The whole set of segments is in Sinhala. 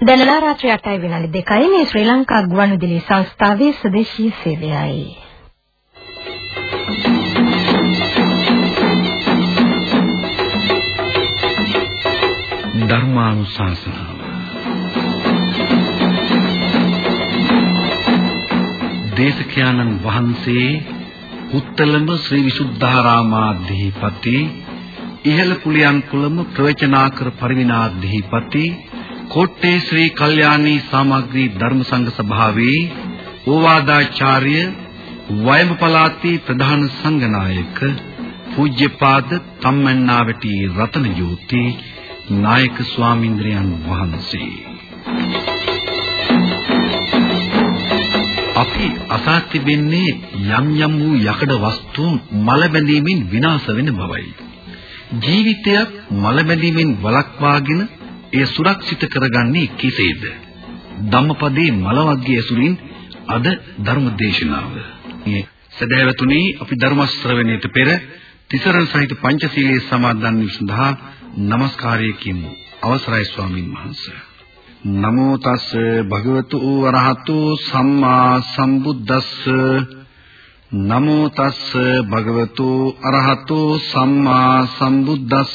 දැනලා රාත්‍රී 8යි විනාඩි 2යි මේ ශ්‍රී ලංකා ගුවන්විදුලි සංස්ථාවේ සදේශීය සේවයයි. ධර්මානුශාසනාව දේශකයන්න් වහන්සේ උත්තලම ශ්‍රී විසුද්ධාරාමාධිපති ඉහළ කුලියන් කුලම ප්‍රවචනාකර පරිවිනාධිපති කොට්ටේ ශ්‍රී කල්යාණී සාමග්‍රී ධර්ම සංඝ සභාවේ ඕවාදාචාර්ය වයඹ පළාතේ ප්‍රධාන සංඝනායක පූජ්‍යපාද කම්මන්නාවටි රතන ජෝති නායක ස්වාමින්ද්‍රයන් වහන්සේ අපි අසා තිබෙන්නේ යම් යම් වූ යකඩ වස්තුන් මල බැඳීමෙන් විනාශ වෙන බවයි. ජීවිතයක් මල බැඳීමෙන් වළක්වාගෙන එය සුරක්ෂිත කරගන්නේ කෙසේද? ධම්මපදයේ මල වර්ගයේ ඇසුරින් අද ධර්ම දේශනාව. මේ සදහැවතුනි අපි ධර්ම ශ්‍රවණයට පෙර තිසරණ සහිත පංචශීලයේ සමාදන් වීම සඳහා নমස්කාරය කියමු. අවසරයි ස්වාමින් වහන්සේ. නමෝ තස් භගවතු වරහතු සම්මා සම්බුද්දස්ස නමෝ තස් භගවතු අරහතු සම්මා සම්බුද්දස්ස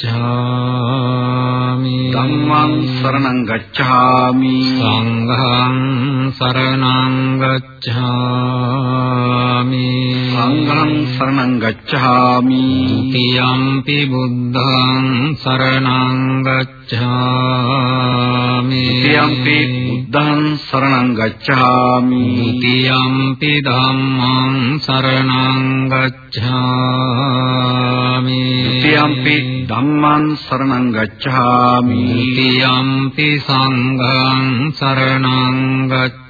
ගච්ඡාමි. ධම්මං शरणं गच्छामि සංඝං शरणं गच्छामि සංඝං शरणं गच्छामि तियम्पि बुद्धं शरणं गच्छामि तियम्पि बुद्धं शरणं गच्छामि तियम्पि धम्मं शरणं गच्छामि ගච්ඡාමි. ဒ ුතියම්පි ධම්මං සරණං ගච්ඡාමි. ဒ ුතියම්පි සංඝං සරණං ගච්ඡාමි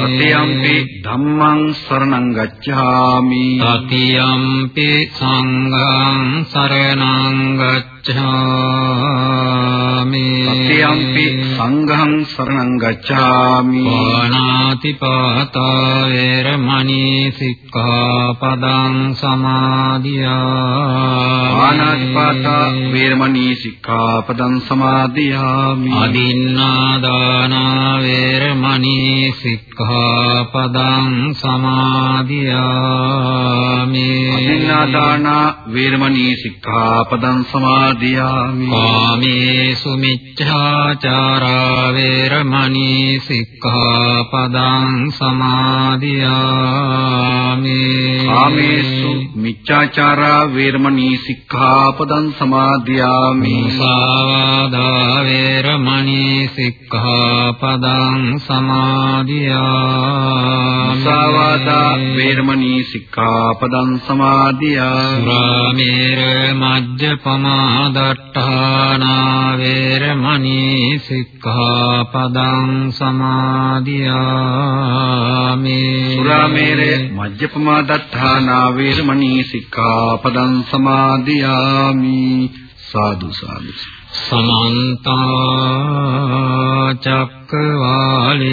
තතියම්පි ධම්මං සරණං ගච්ඡාමි තතියම්පි සංඝං සරණං ගච්ඡාමි තතියම්පි සංඝං සරණං ගච්ඡාමි පාණාති පාතා වේරමණී සික්ඛාපදං සමාදියාමි ආනාතිපාතා වේරමණී සික්ඛාපදං සමාදියාමි අදින්නා දාන වේරමණී සික්ඛාපදං සමාදියාමි අදින්නා දාන වේරමණී සික්ඛාපදං සමාදියාමි කාමේසු මිච්ඡාචාරා වේරමණී සික්ඛාපදං සමාදියාමි කාමේසු මිච්ඡාචාරා වේරමණී සික්ඛාපදං සමාදියාමි මුසාවාදා වේරමණී සික්ඛාපදං සමාදියාමි මුසාවාදා වේරමණී සික්ඛාපදං සමාදියාමි සුරාමේර මජ්ජපමාදට්ඨානා වේරමණී සික්ඛාපදං සමාදියාමි සුරාමේරේ මජ්ජපමා දත්තානා වේරමණී සික්ඛාපදං සමාදියාමි සාදු සාදු සමන්ත චක්කවාලේසු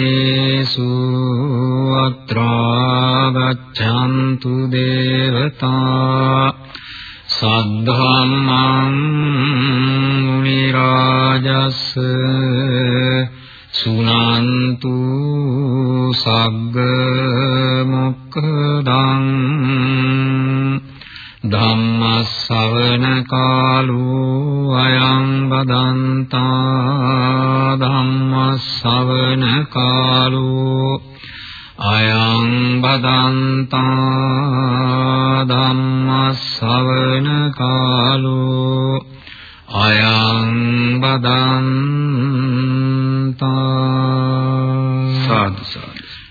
අත්‍රා ගච්ඡන්තු දේවතා සද්ධම්මං මුනි රාජස් සුනන්තු සග්ග මොක්ඛදං ධම්ම ශ්‍රවණ කාලෝ අයං බදන්තා ධම්ම ශ්‍රවණ කාලෝ අයං බදන්තා ධම්ම ශ්‍රවණ කාලෝ අයං බදන්තා සාදු සාදු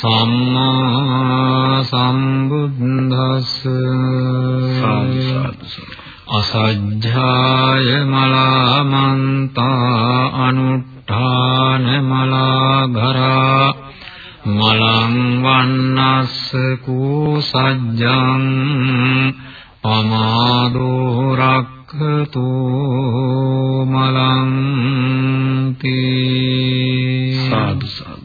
සම්මා සම්බුද්දස්ස. අසජ්ජාය මලාමන්තා අනුත්ථාන මලාඝරා මලං වන්නස්ස කුසජ්ජං පමාදෝ රක්ඛතු මලං තී සාදු සාදු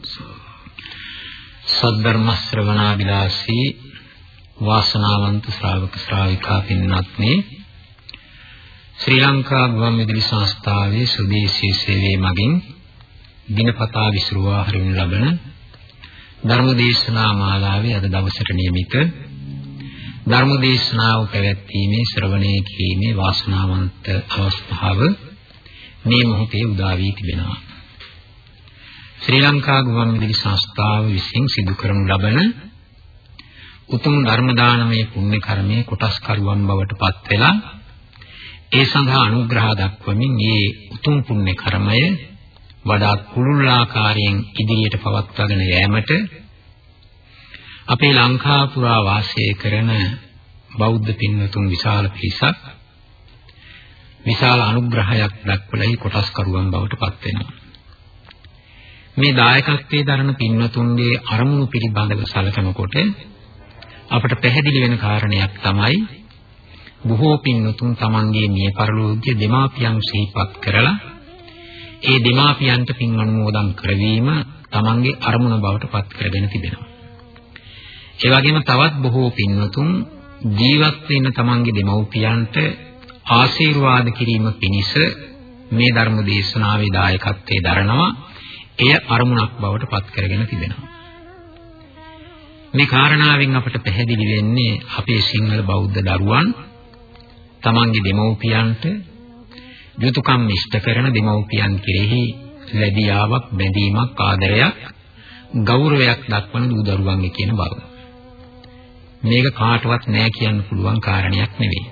සද්ධර්ම ශ්‍රවණාබිලාසී වාසනාවන්ත ශ්‍රාවක ශ්‍රාවිකා පින්වත්නි. ශ්‍රී ලංකා ගුවන්විදුලි සංස්ථාවේ සුදේශී සේවයේ මගින් දිනපතා විසුරුවා හරිනු ලබන ධර්ම දේශනා මාලාවේ අද දවසට නියමිත ධර්ම දේශනාව පැවැත්වීමේ ශ්‍රවණය කිරීමේ වාසනාවන්ත අවස්ථාව මේ මොහොතේ උදා වී තිබෙනවා. ශ්‍රී ලංකා ගුවන්විදුලි සංස්ථාව විසින් සිදු කරනු ලබන උතුම් ධර්ම දානමය පුණ්‍ය කර්මයේ කොටස් කරුවන් බවට පත් වෙලා ඒ සඳහා අනුග්‍රහ දක්වමින් මේ උතුම් පුණ්‍ය කර්මය වඩාත් කුළුල් ආකාරයෙන් ඉදිරියට පවත්වාගෙන යෑමට අපේ ලංකා පුරා වාසය කරන බෞද්ධ පින්වතුන් විශාල පිරිසක් විශාල අනුග්‍රහයක් දක්වලා කොටස් කරුවන් බවට පත් වෙනවා. මේ දායකත්වයේ දරන පින්වතුන්ගේ අරමුණු පිළිබඳව සැලකනකොට අපට පැහැදිලි වෙන කාරණයක් තමයි බොහෝ පින්වතුන් තමන්ගේ මිය පරලෝකීය දෙමාපියන් සිහිපත් කරලා ඒ දෙමාපියන්ට පින් අනුමෝදන් කරවීම තමන්ගේ අරමුණ බවට පත් කරගෙන තිබෙනවා. ඒ වගේම තවත් බොහෝ පින්වතුන් ජීවත් වෙන තමන්ගේ දෙමව්පියන්ට ආශිර්වාද කිරීම පිණිස මේ ධර්ම දේශනාවේ දායකත්වයේ දරනවා එය අරමුණක් බවට පත් කරගෙන තිබෙනවා. මේ කාරණාවෙන් අපට පැහැදිලි වෙන්නේ අපේ සිංහල බෞද්ධ දරුවන් තමන්ගේ දෙමව්පියන්ට යුතුයකම් ඉෂ්ට කරන දෙමව්පියන් කෙරෙහි ලැබියාවක් බැඳීමක් ආදරයක් ගෞරවයක් දක්වන දූ දරුවන්ගේ කියන බව. මේක කාටවත් නෑ කියන්න පුළුවන් කාරණයක් නෙවෙයි.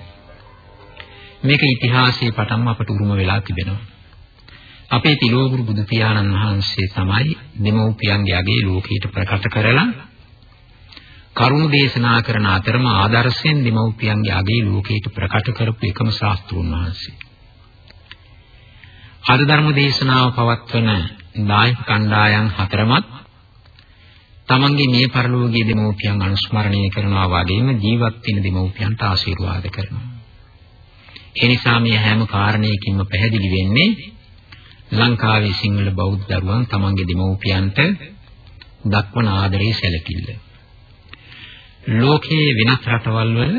මේක ඉතිහාසයේ පටන්ම අපට උරුම වෙලා තිබෙනවා. අපේ තිලෝගුරු බුදු පියාණන් වහන්සේ තමයි දෙමව්පියන්ගේ අගේ ලෝකයට ප්‍රකට කරලා කරුණ දේශනා කරන අතරම ආදර්ශයෙන් දෙමව්පියන්ගේ අගේ ලෝකයට ප්‍රකට කරපු එකම ශාස්ත්‍රුන් වහන්සේ. අද ධර්ම දේශනාව පවත්වන නායක කණ්ඩායම් හතරමත් තමන්ගේ මේ පරලෝකීය දෙමව්පියන් අනුස්මරණය කරනවා වගේම ජීවත් වෙන දෙමව්පියන්ට ආශිර්වාද කරනවා. ඒ නිසා මේ හැම කාරණයකින්ම පැහැදිලි වෙන්නේ ලංකාවේ සිංහල බෞද්ධ දරුවන් තමන්ගේ දෙමව්පියන්ට දක්වන ආදරයේ සැලකිල්ල. ලෝකයේ වෙනත් රටවල් වල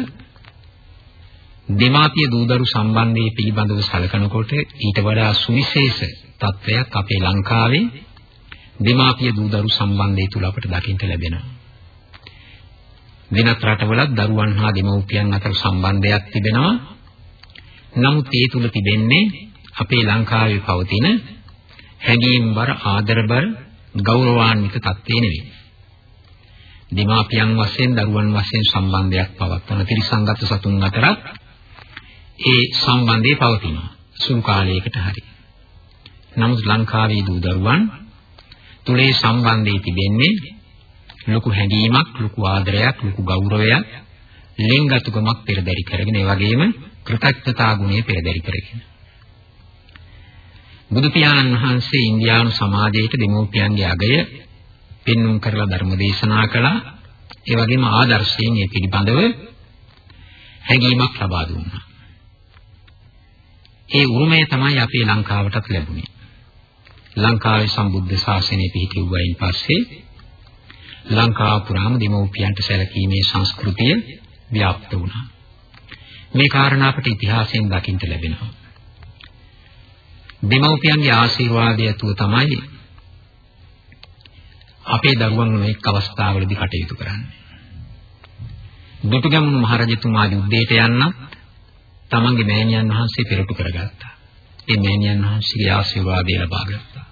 දෙමාපිය දූදරු සම්බන්ධයේ පිළිබඳව සැලකනකොට ඊට වඩා සුවිශේෂ තත්වයක් අපේ ලංකාවේ දෙමාපිය දූදරු සම්බන්ධය තුල අපට දකින්න ලැබෙනවා. වෙනත් රටවලත් දරුවන් හා දෙමව්පියන් අතර සම්බන්ධයක් තිබෙනවා. නමුත් ඒ තුල තිබෙන්නේ අපේ ලංකාවේ පවතින හැඟීම්බර ආදරබර ගෞරවාන්විත තත්ත්වේ නෙවෙයි. දෙමාපියන් වශයෙන් දරුවන් වශයෙන් සම්බන්ධයක් පවත්වන ත්‍රිසංගත සතුන් අතරත් ඒ සම්බන්ධය පවතිනවා. සුළු කාලයකට හරි. නමුත් ලංකාවේ දූ දරුවන් තුලේ සම්බන්ධය තිබෙන්නේ ලොකු හැඟීමක්, ලොකු ආදරයක්, ලොකු ගෞරවයක්, ලෙන්ගතුකමක් පෙරදරි කරගෙන ඒ වගේම කෘතඥතා ගුණය පෙරදරි කරගෙන. බුදු පියාණන් වහන්සේ ඉන්දියානු සමාජයට දෙමෝපියන්ගේ අගය පෙන්눔 කරලා ධර්ම දේශනා කළා. ඒ වගේම ආදර්ශයෙන් මේ පිළිබඳව හැඟීමක් ලබා දුන්නා. ඒ උරුමය තමයි අපේ ලංකාවටත් ලැබුණේ. ලංකාවේ සම්බුද්ධ ශාසනය පිහිටුවයින් පස්සේ ලංකාව පුරාම දෙමෝපියන්ට සැලකීමේ සංස්කෘතිය ව්‍යාප්ත වුණා. මේ කාරණා අපට ඉතිහාසයෙන් දකින්න ලැබෙනවා. දෙමව්පියන්ගේ ආශිර්වාදය තුල තමයි අපේ දරුවන් මේක අවස්ථාවලදී කටයුතු කරන්නේ. දුටුගැමුණු මහරජතුමා යුද්ධයට යන්නත් තමන්ගේ මෑණියන් වහන්සේ පෙරටු කරගත්තා. ඒ මෑණියන් වහන්සේගේ ආශිර්වාදය ලබා ගත්තා.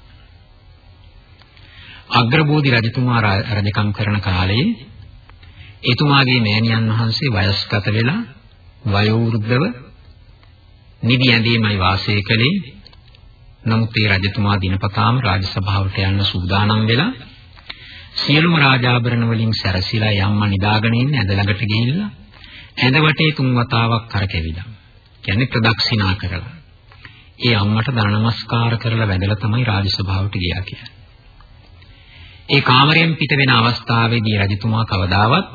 අග්‍රබෝධි රජතුමා රජකම් කරන කාලයේ එතුමාගේ මෑණියන් වහන්සේ වයස්ගත වෙලා වයෝවෘද්ධව නිදි ඇඳීමයි වාසය කළේ. නමුත් ඒ රජතුමා දිනපතාම රාජසභාවට යන්න සූදානම් වෙලා සියලුම රාජාභරණ වලින් සැරසිලා යම්ම නිදාගෙන ඉන්න ඇඳ ළඟට ගිහිල්ලා ඇඳ වටේ තුන් වතාවක් කරකැවිලා. කියන්නේ ප්‍රදක්ෂිනා කරලා. ඒ අම්මට දන නමස්කාර කරලා වැඳලා තමයි රාජසභාවට ගියා කියන්නේ. ඒ කාමරයෙන් පිට වෙන අවස්ථාවේදී රජතුමා කවදාවත්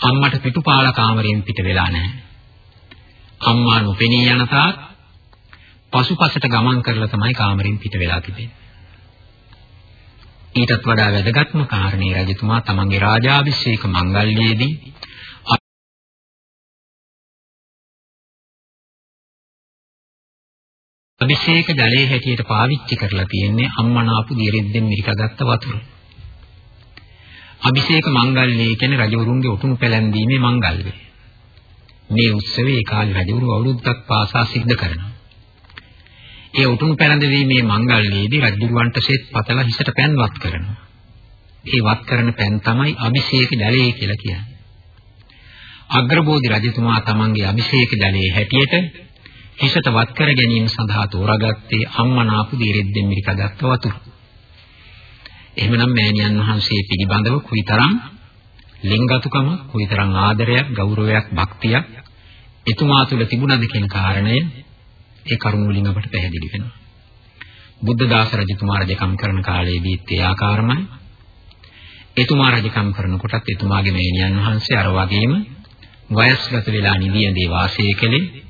අම්මට පිටුපාල කාමරයෙන් පිට වෙලා නැහැ. අම්මා නොපෙනී යන තාක් පසුපසට ගමන් කරලා තමයි කාමරයෙන් පිට වෙලා තිබෙන්නේ. ඊටත් වඩා වැදගත්ම කාරණේ රජතුමා තමන්ගේ රාජාභිෂේක මංගල්‍යයේදී අභිෂේක ජලයේ හැටියට පාවිච්චි කරලා තියෙන්නේ අම්මනාපු දියරෙද්දෙන් මිරිකගත්ත වතුර. අභිෂේක මංගල්‍යය කියන්නේ රජවරුන්ගේ උතුණු පැලැන්දීමේ මංගල්‍යය. මේ උත්සවය ඒ කාලේ රජවරු අවුරුද්දක් පාසා සිද්ධ කරනවා. ඒ උතුණු පැලැන්දීමේ මංගල්‍යයේදී රජුරවන්ට සෙත් පතලා හිසට පැන්වත් කරනවා. ඒ වත් කරන පැන් තමයි අභිෂේක ජලය කියලා කියන්නේ. අග්‍රබෝධි රජතුමා තමන්ගේ අභිෂේක ජලයේ හැටියට හිසට වත් කර ගැනීම සඳහා තෝරාගත්තේ අම්මනාපු දීරෙද්දෙන් මිරිකගත් වතුර. එහෙමනම් මෑණියන් වහන්සේ පිළිබඳව කුයිතරම් ලිංගතුකම කුයිතරම් ආදරයක් ගෞරවයක් භක්තියක් එතුමා තුළ තිබුණද කියන කාරණය ඒ කරුණ වලින් අපට පැහැදිලි වෙනවා. බුද්ධ දාස රජතුමා රජකම් කරන කාලයේදීත් ඒ ආකාරමයි. එතුමා රජකම් කරනකොටත් එතුමාගේ මෑණියන් වහන්සේ අර වගේම වයස්ගත වෙලා නිදියඳේ වාසය කළේ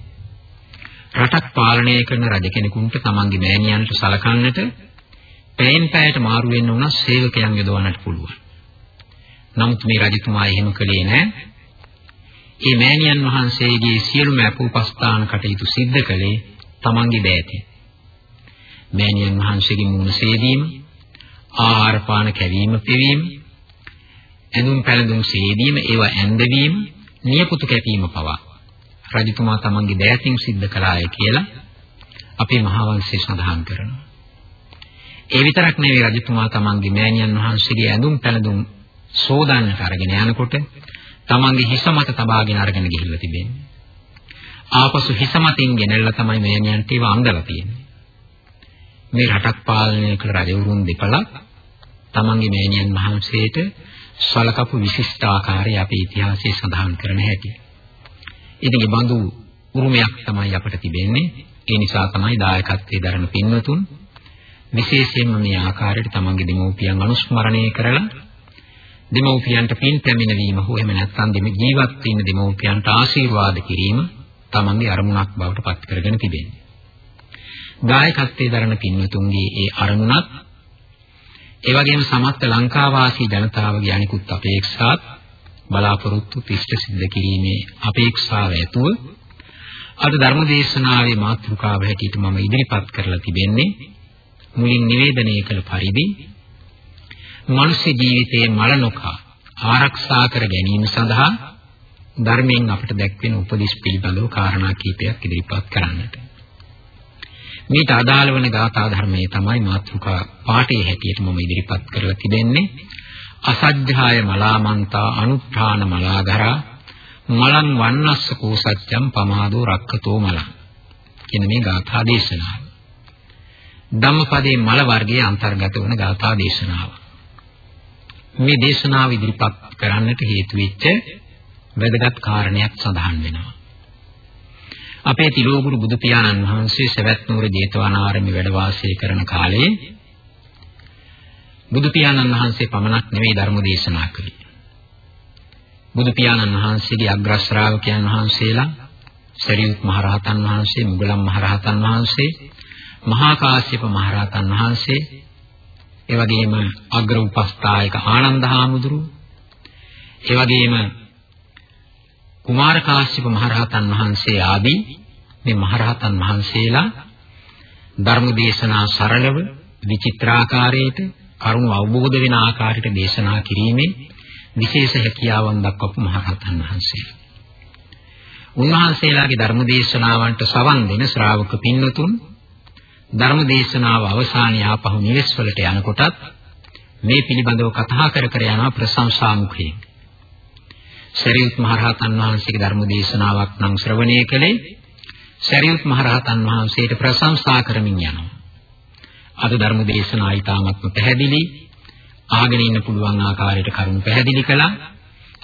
රටක් පාලනය කරන රජ කෙනෙකුට තමන්ගේ මෑණියන්ට සලකන්නට පැයෙන් පැයට මාරු වෙන්න උනත් සේවකයන් යොදවන්නට පුළුවන්. නමුත් මේ රජතුමා එහෙම කළේ නැහැ. මේ මෑණියන් වහන්සේගේ සියලුම අපෝපස්ථාන කටයුතු සිද්ධ කළේ තමන්ගේ දෑතින්. මෑණියන් වහන්සේගේ මුණ සේදීම, ආහාර පාන කැවීම පිවීම, ඇඳුම් පැළඳුම් සේදීම, ඒවා ඇඳවීම, නියපොතු කැපීම පවා රජතුමා තමන්ගේ දෑතින් සිද්ධ කළාය කියලා අපේ මහා වංශයේ සඳහන් කරනවා. ඒ විතරක් නෙවෙයි රජතුමා තමන්ගේ මෑණියන් වහන්සේගේ ඇඳුම් පැළඳුම් සෝදාන්නට අරගෙන යනකොට තමන්ගේ හිස මත තබාගෙන අරගෙන ගිහිල්ලා තිබෙන්නේ. ආපසු හිස මතින් ගෙනල්ලා තමයි මෑණියන්ට ඒව අඳලා තියෙන්නේ. මේ රටක් පාලනය කළ රජවරුන් දෙපළක් තමන්ගේ මෑණියන් වහන්සේට සලකපු විශිෂ්ට ආකාරය අපේ ඉතිහාසයේ සඳහන් කරන හැටි. ඉතින් මේ බඳු උරුමයක් තමයි අපට තිබෙන්නේ. ඒ නිසා තමයි දායකත්වයේ දරන පින්වතුන් විශේෂයෙන්ම මේ ආකාරයට තමන්ගේ දෙමව්පියන් අනුස්මරණය කරලා දෙමව්පියන්ට පින් පැමිණවීම හෝ එහෙම නැත්නම් දෙම ජීවත් වෙන දෙමව්පියන්ට ආශිර්වාද කිරීම තමන්ගේ අරමුණක් බවට පත් කරගෙන තිබෙනවා. දායකත්වයේ දරන පින්වතුන්ගේ ඒ අරමුණත් ඒ වගේම සමස්ත ලංකාවාසී ජනතාවගේ අනිකුත් අපේක්ෂාත් බලාපොරොත්තු තිෂ්ඨ සිද්ධ කිරීමේ අපේක්ෂාව ඇතුව අද ධර්ම දේශනාවේ මාතෘකාව හැටියට මම ඉදිරිපත් කරලා තිබෙන්නේ මුලින් නිවේදනය කළ පරිදි මනුෂ්‍ය ජීවිතයේ මල නොකා ආරක්ෂා කර ගැනීම සඳහා ධර්මයෙන් අපට දැක්වෙන උපදෙස් පිළිබඳව කාරණා කීපයක් ඉදිරිපත් කරන්නට. මේට අදාළ වන ගාථා ධර්මයේ තමයි මාතෘකා පාඨයේ හැටියට මම ඉදිරිපත් කරලා තිබෙන්නේ. අසජ්ජාය මලාමන්තා අනුත්ථාන මලාධරා මලං වන්නස්ස කෝසච්ඡම් පමාදෝ රක්කතෝ මලං කියන මේ ගාථා දේශනාව. ධම්මපදයේ මල වර්ගයේ අන්තර්ගත වන ගාථා දේශනාව. මේ දේශනාව ඉදිරිපත් කරන්නට හේතු වෙච්ච වැදගත් කාරණයක් සඳහන් වෙනවා. අපේ තිලෝගුරු බුදු පියාණන් වහන්සේ සවැත් නුවර ජේතවනාරාමේ වැඩ වාසය කරන කාලේ බුදු පියාණන් වහන්සේ පමණක් නෙවෙයි ධර්ම දේශනා කළේ. බුදු පියාණන් වහන්සේගේ අග්‍ර ශ්‍රාවකයන් වහන්සේලා සරියුත් මහරහතන් වහන්සේ, මුගලන් මහරහතන් වහන්සේ, මහා කාශ්‍යප මහරහතන් වහන්සේ, ඒ වගේම අග්‍ර උපස්ථායක ආනන්ද හාමුදුරුවෝ, ඒ වගේම කුමාර කාශ්‍යප මහරහතන් වහන්සේ ආදී මේ මහරහතන් වහන්සේලා ධර්ම දේශනා සරලව විචිත්‍රාකාරයට කරුණ අවබෝධ වෙන ආකාරයට දේශනා කිරීමේ විශේෂ හැකියාවන් දක්වපු මහරහතන් වහන්සේ. උන්වහන්සේලාගේ ධර්ම දේශනාවන්ට සවන් දෙන ශ්‍රාවක පින්වතුන් ධර්ම දේශනාව අවසානයේ ආපහු නිවෙස් වලට යනකොටත් මේ පිළිබඳව කතා කර කර යන ප්‍රශංසා මුඛයෙන් සරියුත් මහරහතන් වහන්සේගේ ධර්ම දේශනාවක් නම් ශ්‍රවණය කළේ සරියුත් මහරහතන් වහන්සේට ප්‍රශංසා කරමින් යනවා. අද ධර්ම දේශනා ඊටාත්ම පැහැදිලි ආගෙන ඉන්න පුළුවන් ආකාරයට කරුණු පැහැදිලි කළා.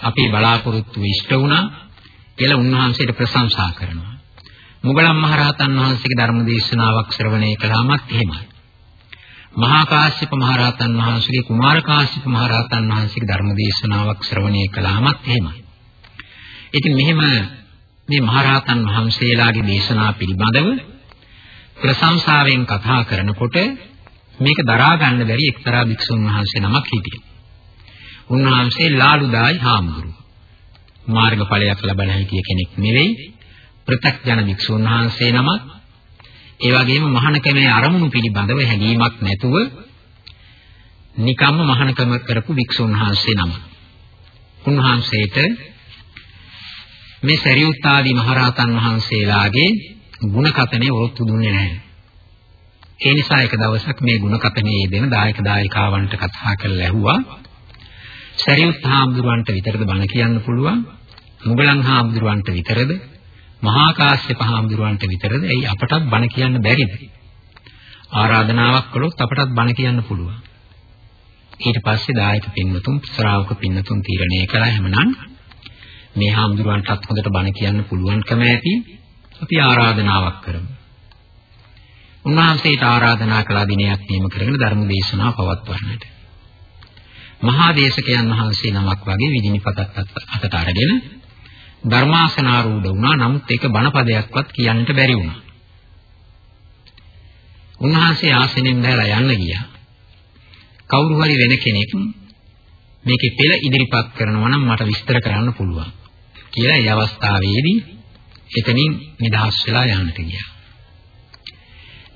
අපේ බලාපොරොත්තු ඉෂ්ට වුණා කියලා උන්වහන්සේට ප්‍රශංසා කරනවා. මුගලන් මහරහතන් වහන්සේගේ ධර්ම දේශනාවක් ශ්‍රවණය කළාමත් එහෙමයි. මහා කාශ්‍යප මහරහතන් වහන්සේගේ කුමාර කාශ්‍යප මහරහතන් වහන්සේගේ ධර්ම දේශනාවක් ශ්‍රවණය කළාමත් එහෙමයි. ඉතින් මෙහෙම මේ මහරහතන් වහන්සේලාගේ දේශනා පිළිබඳව ප්‍රශංසාවෙන් කතා කරනකොට මේක දරා ගන්න බැරි එක්තරා භික්ෂුන් වහන්සේ නමක් හිටියා. උන්වහන්සේ ලාලුදායි හාමුදුරුවෝ. මාර්ගඵලයක් ලබන හිටිය කෙනෙක් නෙවෙයි. ප්‍රත්‍යක්ඥ භික්ෂුන් වහන්සේ නමක්. ඒ වගේම මහානකමේ අරමුණු පිළිබඳව හැඟීමක් නැතුව නිකම්ම මහානකම කරපු භික්ෂුන් වහන්සේ නම. උන්වහන්සේට මේ සරියුත් ආදී මහරහතන් වහන්සේලාගේ ಗುಣ කතනේ වරොත්තු දුන්නේ නැහැ. ඒ නිසා එක දවසක් මේ ಗುಣ කතනේ යෙදෙන දායක දායිකාවන්ට කතා කරලා ඇහුවා සරියුත් හාමුදුරුවන්ට විතරද බණ කියන්න පුළුවන්? මුගලන් හාමුදුරුවන්ට විතරද? මහා කාශ්‍යප හාමුදුරුවන්ට විතරද? ඇයි අපටත් බණ කියන්න බැරිද? ආරාධනාවක් කළොත් අපටත් බණ කියන්න පුළුවන්. ඊට පස්සේ දායක පින්වතුන් ශ්‍රාවක පින්වතුන් තීරණය කළා හැමනම් මේ හාමුදුරුවන්ටත් හොඳට බණ කියන්න පුළුවන්කම ඇති අපි ආරාධනාවක් කරමු. උන්වහන්සේට ආරාධනා කළ දිනයක් නියම කරගෙන ධර්ම දේශනාව පවත්වන්නට. මහා දේශකයන් වහන්සේ නමක් වගේ විදිනිපතක් අතට අරගෙන ධර්මාසනාරූඪ වුණා. නමුත් ඒක බණපදයක්වත් කියන්නට බැරි වුණා. උන්වහන්සේ ආසනෙන් බැලලා යන්න ගියා. කවුරු හරි වෙන කෙනෙක් මේකේ පෙළ ඉදිරිපත් කරනවා නම් මට විස්තර කරන්න පුළුවන් කියලා ඒ අවස්ථාවේදී එතනින් නිදහස් වෙලා යන්නට ගියා.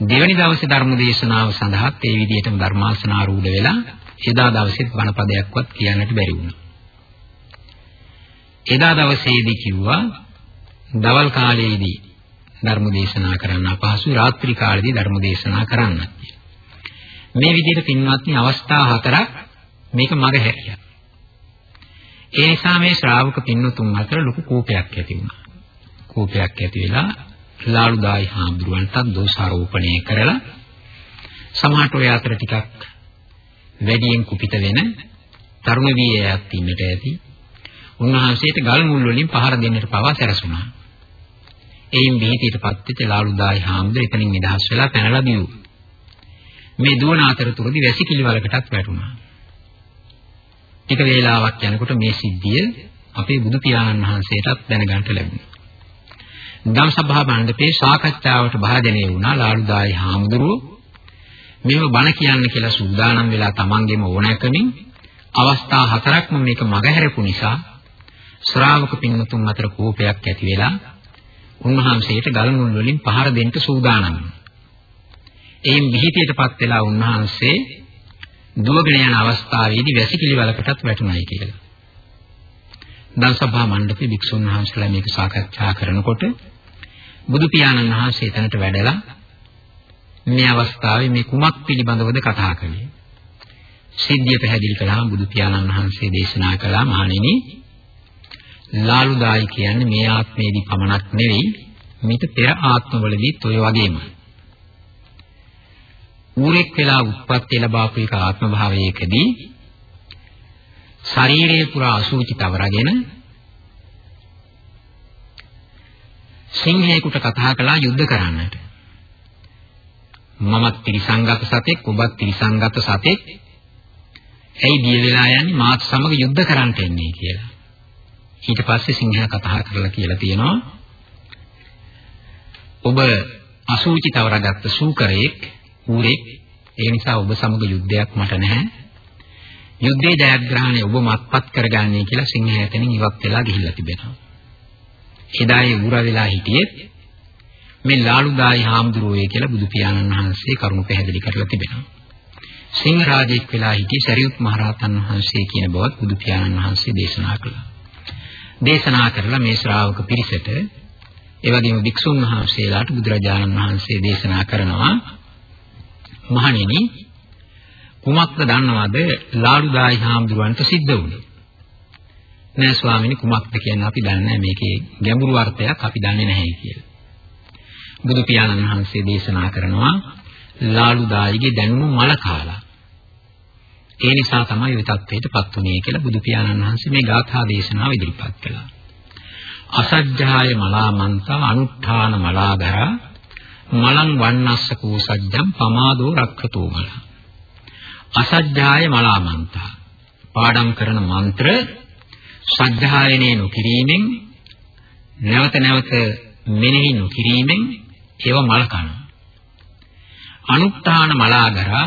දෙවැනි දවසේ ධර්ම දේශනාව සඳහාත් ඒ විදිහටම ධර්මාසනාරූඪ වෙලා එදා දවසෙත් බණපදයක්වත් කියන්නට බැරි වුණා. එදා දවසේදී කිව්වා දවල් කාලයේදී ධර්ම දේශනා කරන්න අපහසුයි රාත්‍රී කාලේදී ධර්ම දේශනා කරන්න මේ විදිහට පින්වත්නි අවස්ථා හතරක් මේක මග හැරියා. ඒ නිසා මේ ශ්‍රාවක පින්වතුන් අතර ලොකු කෝපයක් ඇති වුණා. කෝපයක් ඇති වෙලා ලාලුදායි හාමුදුරුවන්ට දෝෂාරෝපණය කරලා සමහරට ඔය අතර ටිකක් වැඩියෙන් කුපිත වෙන තරුණ වියයක් ඉන්නට ඇති. උන්වහන්සේට ගල් මුල් වලින් පහර දෙන්නට පවා සැරසුණා. එයින් බිහිතීටපත් වෙච්ච ලාලුදායි හාමුදුර එතනින් නිදහස් වෙලා පැනලා දියු. මේ දුවන අතරතුරදී වැසිකිලි වලකටත් වැටුණා. ටික වේලාවක් යනකොට මේ සිද්ධිය අපේ බුදු පියාණන් වහන්සේටත් දැනගන්න ලැබුණා. ධම් සභා මණ්ඩපේ සාකච්ඡාවට භාජනය වුණා ලාලුදායි හාමුදුරුවෝ මේව බණ කියන්න කියලා සූදානම් වෙලා තමන්ගේම ඕනෑකමින් අවස්ථා හතරක්ම මේක මගහැරපු නිසා ශ්‍රාවක පින්වතුන් අතර කෝපයක් ඇති වෙලා උන්වහන්සේට ගල් මුල් වලින් පහර දෙන්න සූදානම් එයින් විහිතියටපත් වෙලා උන්වහන්සේ දුවගෙන යන අවස්ථාවේදී වැසිකිලි වලකටත් වැටුණයි කියලා. දන්සභා මණ්ඩපේ භික්ෂුන් වහන්සේලා මේක සාකච්ඡා කරනකොට බුදු පියාණන් වහන්සේ එතනට වැඩලා මේ අවස්ථාවේ මේ කුමක් පිළිබඳවද කතා කළේ. සිද්ධිය පැහැදිලි කළාම බුදු පියාණන් වහන්සේ දේශනා කළා මහණෙනි ලාලුදායි කියන්නේ මේ ආත්මයේදී පමණක් නෙවෙයි මේක පෙර ආත්මවලදීත් ඔය වගේම. ඌරෙක් වෙලා උත්පත්ති ලැබාපු එක ආත්ම භාවයකදී ශරීරයේ පුරා අසුචි තවරගෙන සිංහයෙකුට කතා කළා යුද්ධ කරන්නට. මමත් ත්‍රිසංගත සතෙක් ඔබත් ත්‍රිසංගත සතෙක් ඇයි බිය වෙලා යන්නේ මාත් සමග යුද්ධ කරන්න එන්නේ කියලා. ඊට පස්සේ සිංහයා කතා කරලා කියලා තියෙනවා ඔබ අසූචි තවරගත්ත සූකරයෙක් ඌරෙක් ඒ නිසා ඔබ සමග යුද්ධයක් මට නැහැ. යුද්ධේ ජයග්‍රහණය ඔබ මත්පත් කරගන්නේ කියලා සිංහයා එතනින් ඉවත් වෙලා ගිහිල්ලා තිබෙනවා. එදා ඒ ඌරා වෙලා හිටියේ මේ ලාලුදායි හාමුදුරුවෝ කියලා බුදු පියාණන් වහන්සේ කරුණ පැහැදිලි කරලා තිබෙනවා. සිංහ රාජෙක් වෙලා හිටිය සරියුත් මහරහතන් වහන්සේ කියන බවත් බුදු පියාණන් වහන්සේ දේශනා කළා. දේශනා කරලා මේ ශ්‍රාවක පිරිසට ඒ වගේම භික්ෂුන් වහන්සේලාට බුදුරජාණන් වහන්සේ දේශනා කරනවා මහණෙනි කුමක්ද දන්නවද ලාඩුදායි හාමුදුරුවන්ට සිද්ධ වුණේ නෑ ස්වාමීනි කුමක්ද කියන්නේ අපි දන්නේ මේකේ ගැඹුරු අර්ථයක් අපි දන්නේ නැහැ කියලා. බුදු පියාණන් වහන්සේ දේශනා කරනවා ලාඩුදායිගේ දැනුම මල කාලා. ඒ නිසා තමයි ওই தත්ත්වයටපත් උනේ කියලා බුදු පියාණන් වහන්සේ මේ ගාථා දේශනාව ඉදිරිපත් කළා. අසජ්ජාය මලා මන්තා අනුත්ථාන මලාධරා මලං වන්නස්ස කෝසජ්ජම් පමාදෝ රක්ඛතෝ මල අසජ්ජාය මලාමන්තා පාඩම් කරන මන්ත්‍ර සද්ධායනේ නොකිරීමෙන් නැවත නැවත මෙනෙහි නොකිරීමෙන් ඒව මල කන අනුත්ථාන මලාගරා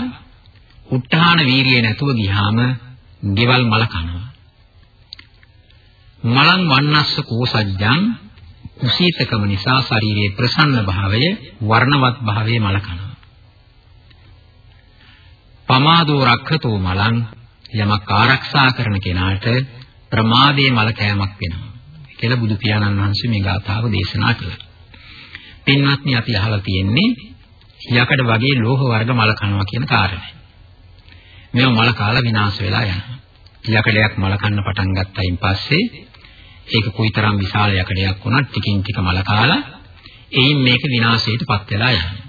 උත්ථාන වීරිය නැතුව ගියාම ගෙවල් මල කනවා මලං වන්නස්ස කෝසජ්ජං කුසීතකම නිසා ශරීරයේ ප්‍රසන්න භාවය වර්ණවත් භාවයේ මලකනවා. පමාදෝ රක්ඛතෝ මලං යමක් ආරක්ෂා කරන කෙනාට ප්‍රමාදයේ මල කෑමක් වෙනවා. කියලා බුදු පියාණන් වහන්සේ මේ ගාථාව දේශනා කළා. පින්වත්නි අපි අහලා තියෙන්නේ යකඩ වගේ ලෝහ වර්ග මල කනවා කියන කාරණය. මේව මල කාලා විනාශ වෙලා යනවා. යකඩයක් මල කන්න පටන් ගත්තයින් පස්සේ ඒක කොයිතරම් විශාල යකඩයක් වුණත් ටිකින් ටික මල කාලා එයින් මේක විනාශයටපත් වෙලා යනවා.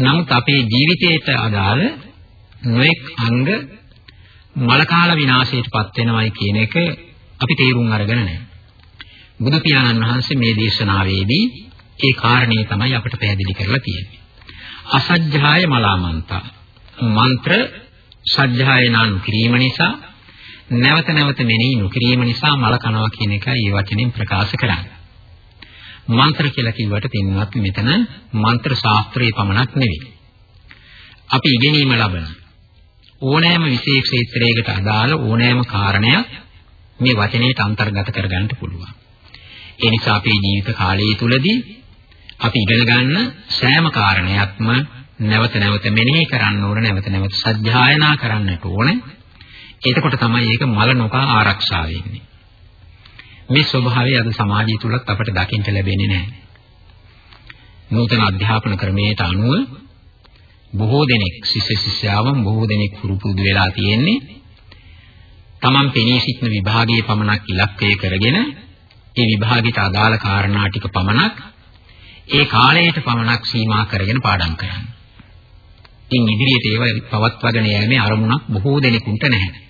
නමුත් අපේ ජීවිතයට අදාළ නොඑක් අංග මල කාලා විනාශයටපත් වෙනවයි කියන එක අපි තේරුම් අරගෙන නැහැ. බුදු පියාණන් වහන්සේ මේ දේශනාවේදී ඒ කාරණේ තමයි අපට පැහැදිලි කරලා තියෙන්නේ. අසජ්ජාය මලාමන්තා මන්ත්‍ර සජ්ජායනානු කිරීම නිසා නැවත නැවත මෙනෙහි නොකිරීම නිසා මල කනවා කියන එකයි මේ වචنين ප්‍රකාශ කරන්නේ. මන්ත්‍ර කියලා කිව්වට පින්වත් මෙතන මන්ත්‍ර ශාස්ත්‍රයේ පමණක් නෙවෙයි. අපි ඉගෙනීම ලබන ඕනෑම විශේෂ ක්ෂේත්‍රයකට අදාළ ඕනෑම කාරණයක් මේ වචනයට අන්තර්ගත කරගන්න පුළුවන්. ඒ නිසා අපේ ජීවිත කාලය තුළදී අපි ඉගෙන ගන්න සෑම කාරණයක්ම නැවත නැවත මෙනෙහි කරන්න ඕන නැවත නැවත සත්‍යයනා කරන්නට ඕනේ. එතකොට තමයි ඒක මල නොකා ආරක්ෂා වෙන්නේ. මේ ස්වභාවය අද සමාජය තුලත් අපට දකින්න ලැබෙන්නේ නැහැ. නූතන අධ්‍යාපන ක්‍රමයට අනුව බොහෝ දෙනෙක් ශිෂ්‍ය ශිෂ්‍යාවන් බොහෝ දෙනෙක් පුරුදු වෙලා තියෙන්නේ තමන් පෙනී සිටින විභාගයේ පමණක් ඉලක්කය කරගෙන ඒ විභාගයට අදාළ කාරණා ටික පමණක් ඒ කාලයට පමණක් සීමා කරගෙන පාඩම් කරන්න. ඉන් ඉදිරියට ඒව පවත්වාගෙන යෑමේ අරමුණක් බොහෝ දෙනෙකුට නැහැ.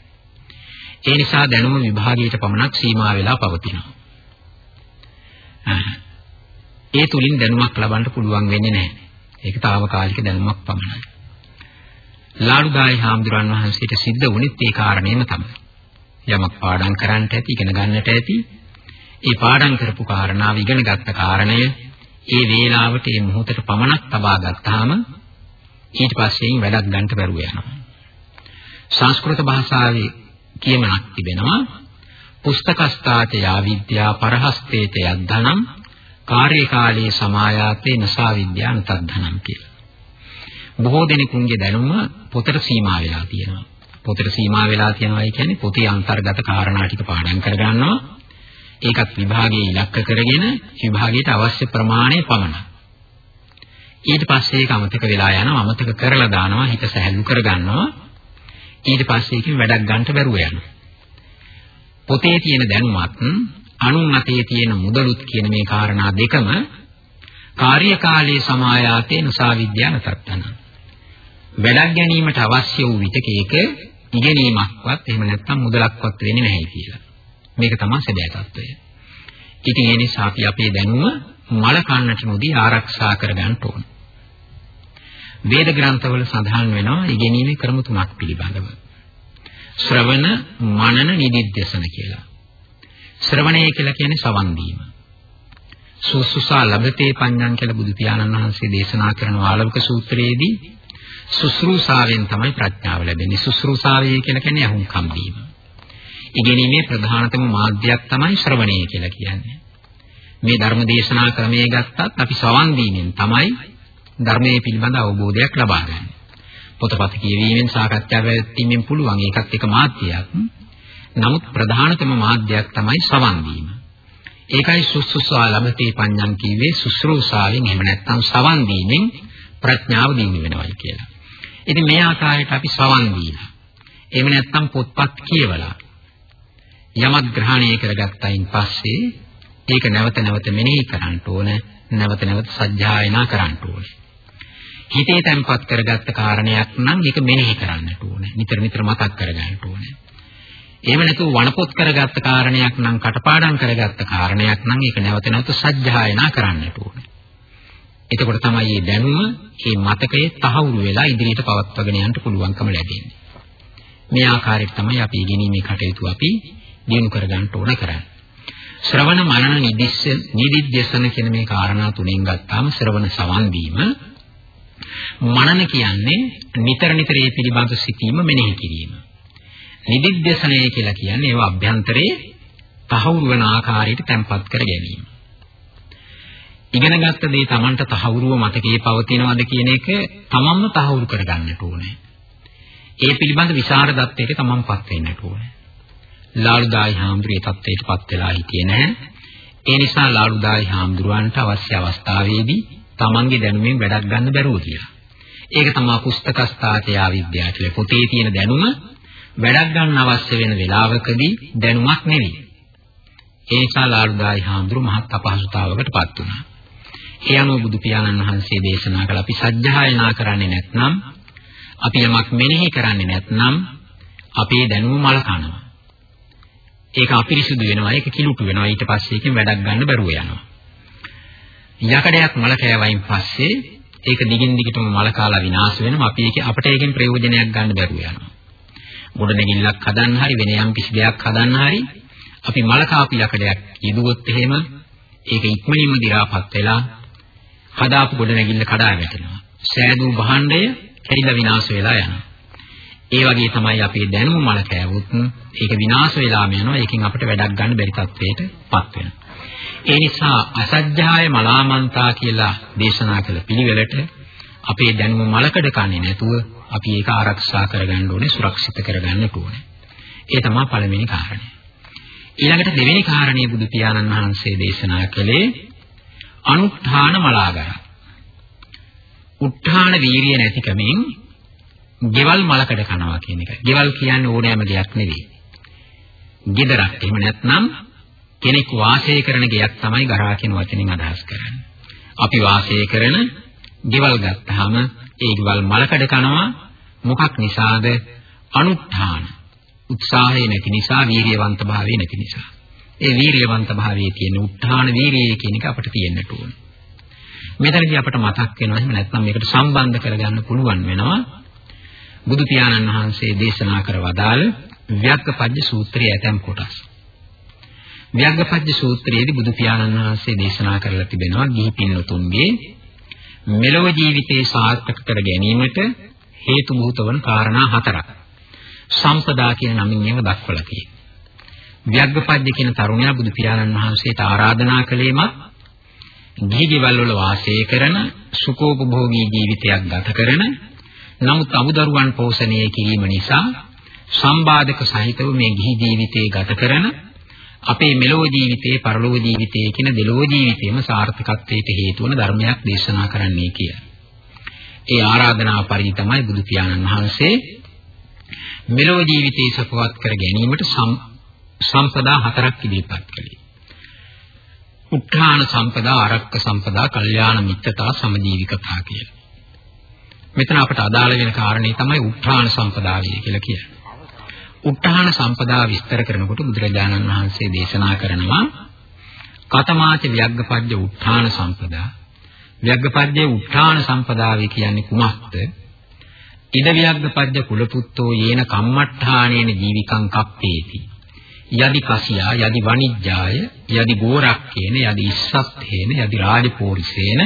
ඒ නිසා දැනුම විභාගයට පමණක් සීමා වෙලා පවතිනවා. ඒ තුලින් දැනුමක් ලබන්න පුළුවන් වෙන්නේ නැහැ. ඒක తాවකාලික දැනුමක් පමණයි. ලාඩුදායි හාමුදුරන් වහන්සේට සිද්ධ වුණෙත් ඒ කාරණේම තමයි. යමක් පාඩම් කරන්නට ඇති, ඉගෙන ගන්නට ඇති. ඒ පාඩම් කරපු කාරණාව ඉගෙන ගත්ත කාරණය ඒ වේලාවට ඒ මොහොතට පමණක් තබා ගත්තාම ඊට පස්සේ වැඩක් ගන්නට බැරුව යනවා. සංස්කෘත භාෂාවේ කියමනක් තිබෙනවා පුස්තකස්තාච යාවිද්‍යා පරහස්තේච යද්ධනම් කාර්යකාලයේ සමායාතේ නසා විද්‍යාන තද්ධනම් කියලා. බොහෝ දෙනෙකුගේ දැනුම පොතට සීමා වෙලා තියෙනවා. පොතට සීමා වෙලා තියෙනවා කියන්නේ පොතේ අන්තර්ගත කාරණා ටික පාඩම් කරගන්නවා. ඒකත් විභාගයේ ඉලක්ක කරගෙන විභාගයට අවශ්‍ය ප්‍රමාණය පමණයි. ඊට පස්සේ ඒක අමතක වෙලා යනවා අමතක කරලා දානවා හිත සැහැල්ලු කරගන්නවා. ඊට පස්සේ ඒකෙන් වැඩක් ගන්නට බැරුව යනවා. පොතේ තියෙන දැනුමත් අනුන් අතේ තියෙන මුදලුත් කියන මේ காரணා දෙකම කාර්යකාලයේ සමායාතේන සාවිද්‍යාන තත්තන වැඩක් ගැනීමට අවශ්‍ය වූ විටකයක ඉගෙනීමක්වත් එහෙම නැත්නම් මුදලක්වත් වෙන්නේ නැහැ කියලා. මේක තමයි සැබෑ తত্ত্বය ඉතින් ඒ නිසා අපි අපේ දැනුම මල කන්නට නොදී ආරක්ෂා කරගන්න ඕන. වේද ග්‍රන්ථවල සඳහන් වෙනවා ඉගෙනීමේ ක්‍රම තුනක් පිළිබඳව. ශ්‍රවණ, මනන, නිදිද්දසන කියලා. ශ්‍රවණය කියලා කියන්නේ සවන් දීම. සුසුසා ලබතේ පඤ්ඤං කියලා බුදු පියාණන් වහන්සේ දේශනා කරන ආලවක සූත්‍රයේදී සුස්රුසාවෙන් තමයි ප්‍රඥාව ලැබෙන්නේ. සුස්රුසාවේ කියලා කියන්නේ අහුම්කම් දීම. ඉගෙනීමේ ප්‍රධානතම මාධ්‍යයක් තමයි ශ්‍රවණය කියලා කියන්නේ. මේ ධර්ම දේශනා ක්‍රමයේ ගත්තත් අපි සවන් දීමෙන් තමයි ධර්මයේ පිළිබඳ අවබෝධයක් ලබා ගන්න. පොතපත කියවීමෙන් සාකච්ඡා පැවැත්වීමෙන් පුළුවන් ඒකත් එක මාධ්‍යයක්. නමුත් ප්‍රධානතම මාධ්‍යයක් තමයි සවන් දීම. ඒකයි සුසුසා ලබතේ පඤ්ඤං කිව්වේ සුස්රූසාවෙන් එහෙම නැත්නම් සවන් දීමෙන් ප්‍රඥාව දිනු වෙනවයි කියලා. ඉතින් මේ ආකාරයට අපි සවන් දීලා එහෙම නැත්නම් පොත්පත් කියවලා යමක් ග්‍රහණය කරගත්තයින් පස්සේ ඒක නැවත නැවත මෙනෙහි කරන්න ඕන නැවත නැවත සජ්ජායනා කරන්න ඕන හිතේ තැම්පත් කරගත්ත කාරණයක් නම් ඒක මෙනෙහි කරන්නට ඕනේ. නිතර නිතර මතක් කරගන්නට ඕනේ. එහෙම නැතුව වණපොත් කරගත්ත කාරණයක් නම් කටපාඩම් කරගත්ත කාරණයක් නම් ඒක නැවත නැවත සජ්ජායනා කරන්නට ඕනේ. එතකොට තමයි මේ දැනුම, මේ මතකයේ තහවුරු වෙලා ඉදිරියට පවත්වාගෙන යන්න පුළුවන්කම ලැබෙන්නේ. මේ ආකාරයට තමයි අපි ඉගෙනීමේ කටයුතු අපි දිනු කරගන්න ඕන කරන්නේ. ශ්‍රවණ මනන නිදිස්ස නිදිද්දසන කියන මේ කාරණා තුනෙන් ගත්තාම ශ්‍රවණ සවන් දීම මනන කියන්නේ නිතර නිතර ඒ පිළිබඳ සිතීම මෙනෙහි කිරීම. නිදිද්දසනය කියලා කියන්නේ ඒවා අභ්‍යන්තරයේ තහවුරු වන ආකාරයට තැම්පත් කර ගැනීම. ඉගෙනගත්ත දේ Tamanට තහවුරුව මතකයේ පවතිනවද කියන එක තමන්ම තහවුරු කරගන්නට ඕනේ. ඒ පිළිබඳ විසරදත්වයට තමන්පත් වෙන්නට ඕනේ. ලාළුදායි හාමුදුරේ තත්ත්වයටපත් වෙලා හිටියේ නැහැ. ඒ නිසා ලාළුදායි හාමුදුරුවන්ට අවශ්‍ය අවස්ථාවේදී තමන්ගේ දැනුමින් වැඩක් ගන්න බැරුව කියලා. ඒක තමයි පුස්තක ස්ථාතයා විද්‍යාව කියලා. පොතේ තියෙන දැනුම වැඩක් ගන්න අවශ්‍ය වෙන වෙලාවකදී දැනුමක් නෙවෙයි. ඒ නිසා ලාල්දායි හාමුදුරු මහත් අපහසුතාවකටපත් වුණා. ඒ අනුව බුදු පියාණන් වහන්සේ දේශනා කළ අපි සත්‍යයනා කරන්නේ නැත්නම් අපි යමක් මෙනෙහි කරන්නේ නැත්නම් අපේ දැනුම මල කනවා. ඒක අපිරිසුදු වෙනවා ඒක කිලුටු වෙනවා ඊට පස්සේ ඒකෙන් වැඩක් ගන්න බැරුව යනවා. යකඩයක් මල කෑවයින් පස්සේ ඒක දිගින් දිගටම මල කාලා විනාශ වෙනවා අපි ඒක අපිට ඒකෙන් ප්‍රයෝජනයක් ගන්න බැරුව යනවා. ගොඩනැගිල්ලක් හදන්න හරි වෙන යම් කිසි දෙයක් හදන්න හරි අපි මල කාපු යකඩයක් යෙදුවොත් එහෙම ඒක ඉක්මනින්ම දි รา පත් වෙලා හදාපු ගොඩනැගිල්ල කඩා වැටෙනවා. සෑදූ භාණ්ඩය කැඩිලා විනාශ වෙලා යනවා. ඒ වගේ තමයි අපේ දැනුම මල කෑවොත් ඒක විනාශ වෙලාම යනවා. ඒකෙන් අපිට වැඩක් ගන්න බැරි තත්වයකට පත් වෙනවා. ඒ නිසා අසජ්ජාය මලාමන්තා කියලා දේශනා කළ පිළිවෙලට අපේ දැනුම මලකඩ කන්නේ නැතුව අපි ඒක ආරක්ෂා කරගන්න ඕනේ සුරක්ෂිත කරගන්න ඕනේ. ඒ තමයි පළවෙනි කාරණය. ඊළඟට දෙවෙනි කාරණේ බුදු පියාණන් වහන්සේ දේශනා කළේ අනුත්ථාන මලාගර. උත්ථාන වීරිය නැතිකමින් ගෙවල් මලකඩ කනවා කියන එක. ගෙවල් කියන්නේ ඕනෑම දෙයක් නෙවෙයි. ගෙදරක්. එහෙම නැත්නම් කෙනෙක් වාසය කරන ගයක් තමයි ගරා කියන වචنين අදහස් කරන්නේ. අපි වාසය කරන ගෙවල් ගත්තාම ඒ ගෙවල් මලකඩ කනවා මොකක් නිසාද? අනුත්ථාන. උත්සාහය නැති නිසා, වීරියවන්ත භාවය නැති නිසා. ඒ වීරියවන්ත භාවයේ තියෙන උත්ථාන වීරිය කියන එක අපිට තියෙන්නට ඕන. මෙතනදී අපිට මතක් වෙනවා එහෙම නැත්නම් මේකට සම්බන්ධ කරගන්න පුළුවන් වෙනවා බුදු පියාණන් වහන්සේ දේශනා කර වදාළ ව්‍යග්ගපජ්ජ සූත්‍රයේ ඇතැම් කොටස්. ව්‍යග්ගපජ්ජ සූත්‍රයේදී බුදු පියාණන් වහන්සේ දේශනා කරලා තිබෙනවා ගිහි පින්නතුන්ගේ මෙලොව ජීවිතේ සාර්ථක කර ගැනීමට හේතු භූත වන කාරණා හතරක්. සම්පදා කියන නමින් මේව දක්වලා තියෙනවා. ව්‍යග්ගපජ්ජ කියන තරුණයා බුදු පියාණන් වහන්සේට ආරාධනා කළේමත් ගිහිගෙවල් වල වාසය කරන සුඛෝපභෝගී ජීවිතයක් ගත කරන නමුත් අමුදරුවන් පෝෂණය කිරීම නිසා සම්බාධක සහිතව මේ ගිහි ජීවිතේ ගත කරන අපේ මෙලොව ජීවිතේ පරලොව ජීවිතේ කියන දෙලොව ජීවිතේම සාර්ථකත්වයට හේතු වන ධර්මයක් දේශනා කරන්නයි කියලා. ඒ ආරාධනාව පරිදි තමයි බුදු පියාණන් වහන්සේ මෙලොව ජීවිතේ සපවත් කර ගැනීමට සම්පදා හතරක් ඉදිරිපත් කළේ. උත්හාන සම්පදා, ආරක්ක සම්පදා, කල්යාණ මිත්‍රතා, සමජීවිකතා කියලා. මෙතන අපට අදාළ වෙන කාරණේ තමයි උත්හාන සම්පදාවිය කියලා කියන්නේ. උත්හාන සම්පදා විස්තර කරනකොට බුදුරජාණන් වහන්සේ දේශනා කරනවා කතමාච ව්‍යග්ගපජ්ජ උත්හාන සම්පදා ව්‍යග්ගපජ්ජේ උත්හාන සම්පදාවේ කියන්නේ කුමක්ද? ඉද ව්‍යග්ගපජ්ජ කුලපුත්තෝ යේන කම්මට්ඨානේන ජීවිකං කප්පේති. යදි කසියා යදි වනිජ්ජාය යදි ගෝරක්කේන යදි ඉස්සත්ථේන යදි රාජපෝරිසේන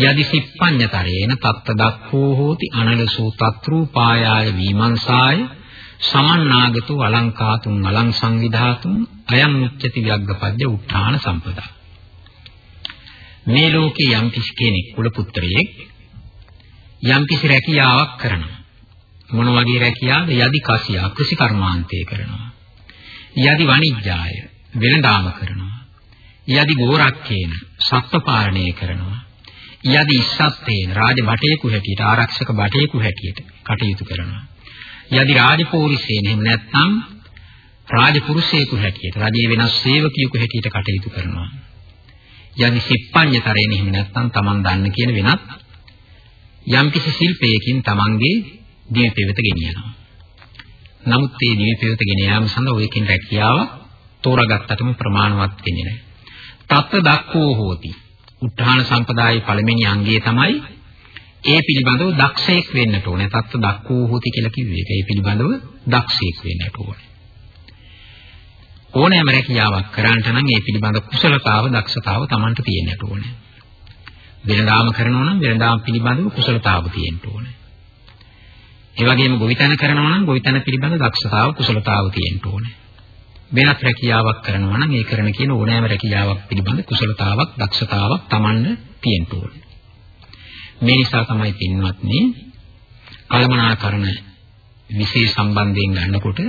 යදි සිප්පඤ්ඤතරේන තත්ත දක්ඛෝ හෝති අනලසෝ තත්රූපායාය විමංසාය සමන්නාගතු අලංකාතුන් අලං සංවිධාතුන් අයං උච්චති ව්‍යග්ගපද්‍ය උත්ථාන සම්පදා. මේ ලෝකේ යම් කිසි කෙනෙක් කුල පුත්‍රයෙක් යම් කිසි රැකියාවක් කරනවා. මොන වගේ රැකියාවද යදි කසියා කෘෂි කර්මාන්තය කරනවා. යදි වණිජ්ජාය වෙළඳාම කරනවා. යදි ගෝරක්කේන සත්ව පාලනය කරනවා. යදි ඉස්සත්තේන රාජ බටේකු හැටියට ආරක්ෂක බටේකු හැටියට කටයුතු කරනවා. යදි රාජපෝරිසේන එහෙම නැත්නම් රාජපුරුෂයෙකු හැටියට රජයේ වෙනස් සේවකියෙකු හැටියට කටයුතු කරනවා. යදි සිප්පඤ්ඤතරේන එහෙම නැත්නම් Taman දන්න කියන වෙනත් යම්කිසි ශිල්පයකින් Tamanගේ දීපෙවත ගෙනියනවා. නමුත් මේ දීපෙවත ගෙන යාම සඳහා ඔයකින් රැකියාව තෝරාගත්තටම ප්‍රමාණවත් වෙන්නේ නැහැ. තත්ත දක්කෝ හෝති. උත්හාන සම්පදායේ පළවෙනි අංගය තමයි ඒ පිළිබඳව දක්ෂයෙක් වෙන්නට ඕනේ. තත්ත දක්කෝ හෝති කියලා කිව්වේ ඒක. ඒ පිළිබඳව දක්ෂයෙක් වෙන්නට ඕනේ. ඕනෑම රැකියාවක් කරන්නට නම් ඒ පිළිබඳ කුසලතාව, දක්ෂතාව Tamanට තියෙන්නට ඕනේ. වෙනදාම කරනවා නම් වෙනදාම පිළිබඳව කුසලතාව තියෙන්න ඕනේ. ඒ වගේම ගොවිතැන කරනවා නම් ගොවිතැන පිළිබඳ දක්ෂතාව, කුසලතාව තියෙන්න ඕනේ. වෙනත් රැකියාවක් කරනවා නම් ඒ කරන කියන ඕනෑම රැකියාවක් පිළිබඳ කුසලතාවක්, දක්ෂතාවක් Tamanne තියෙන්න ඕනේ. මේ නිසා තමයි පින්වත්නි කලමනාකරණ විශේෂ සම්බන්ධයෙන් ගන්නකොට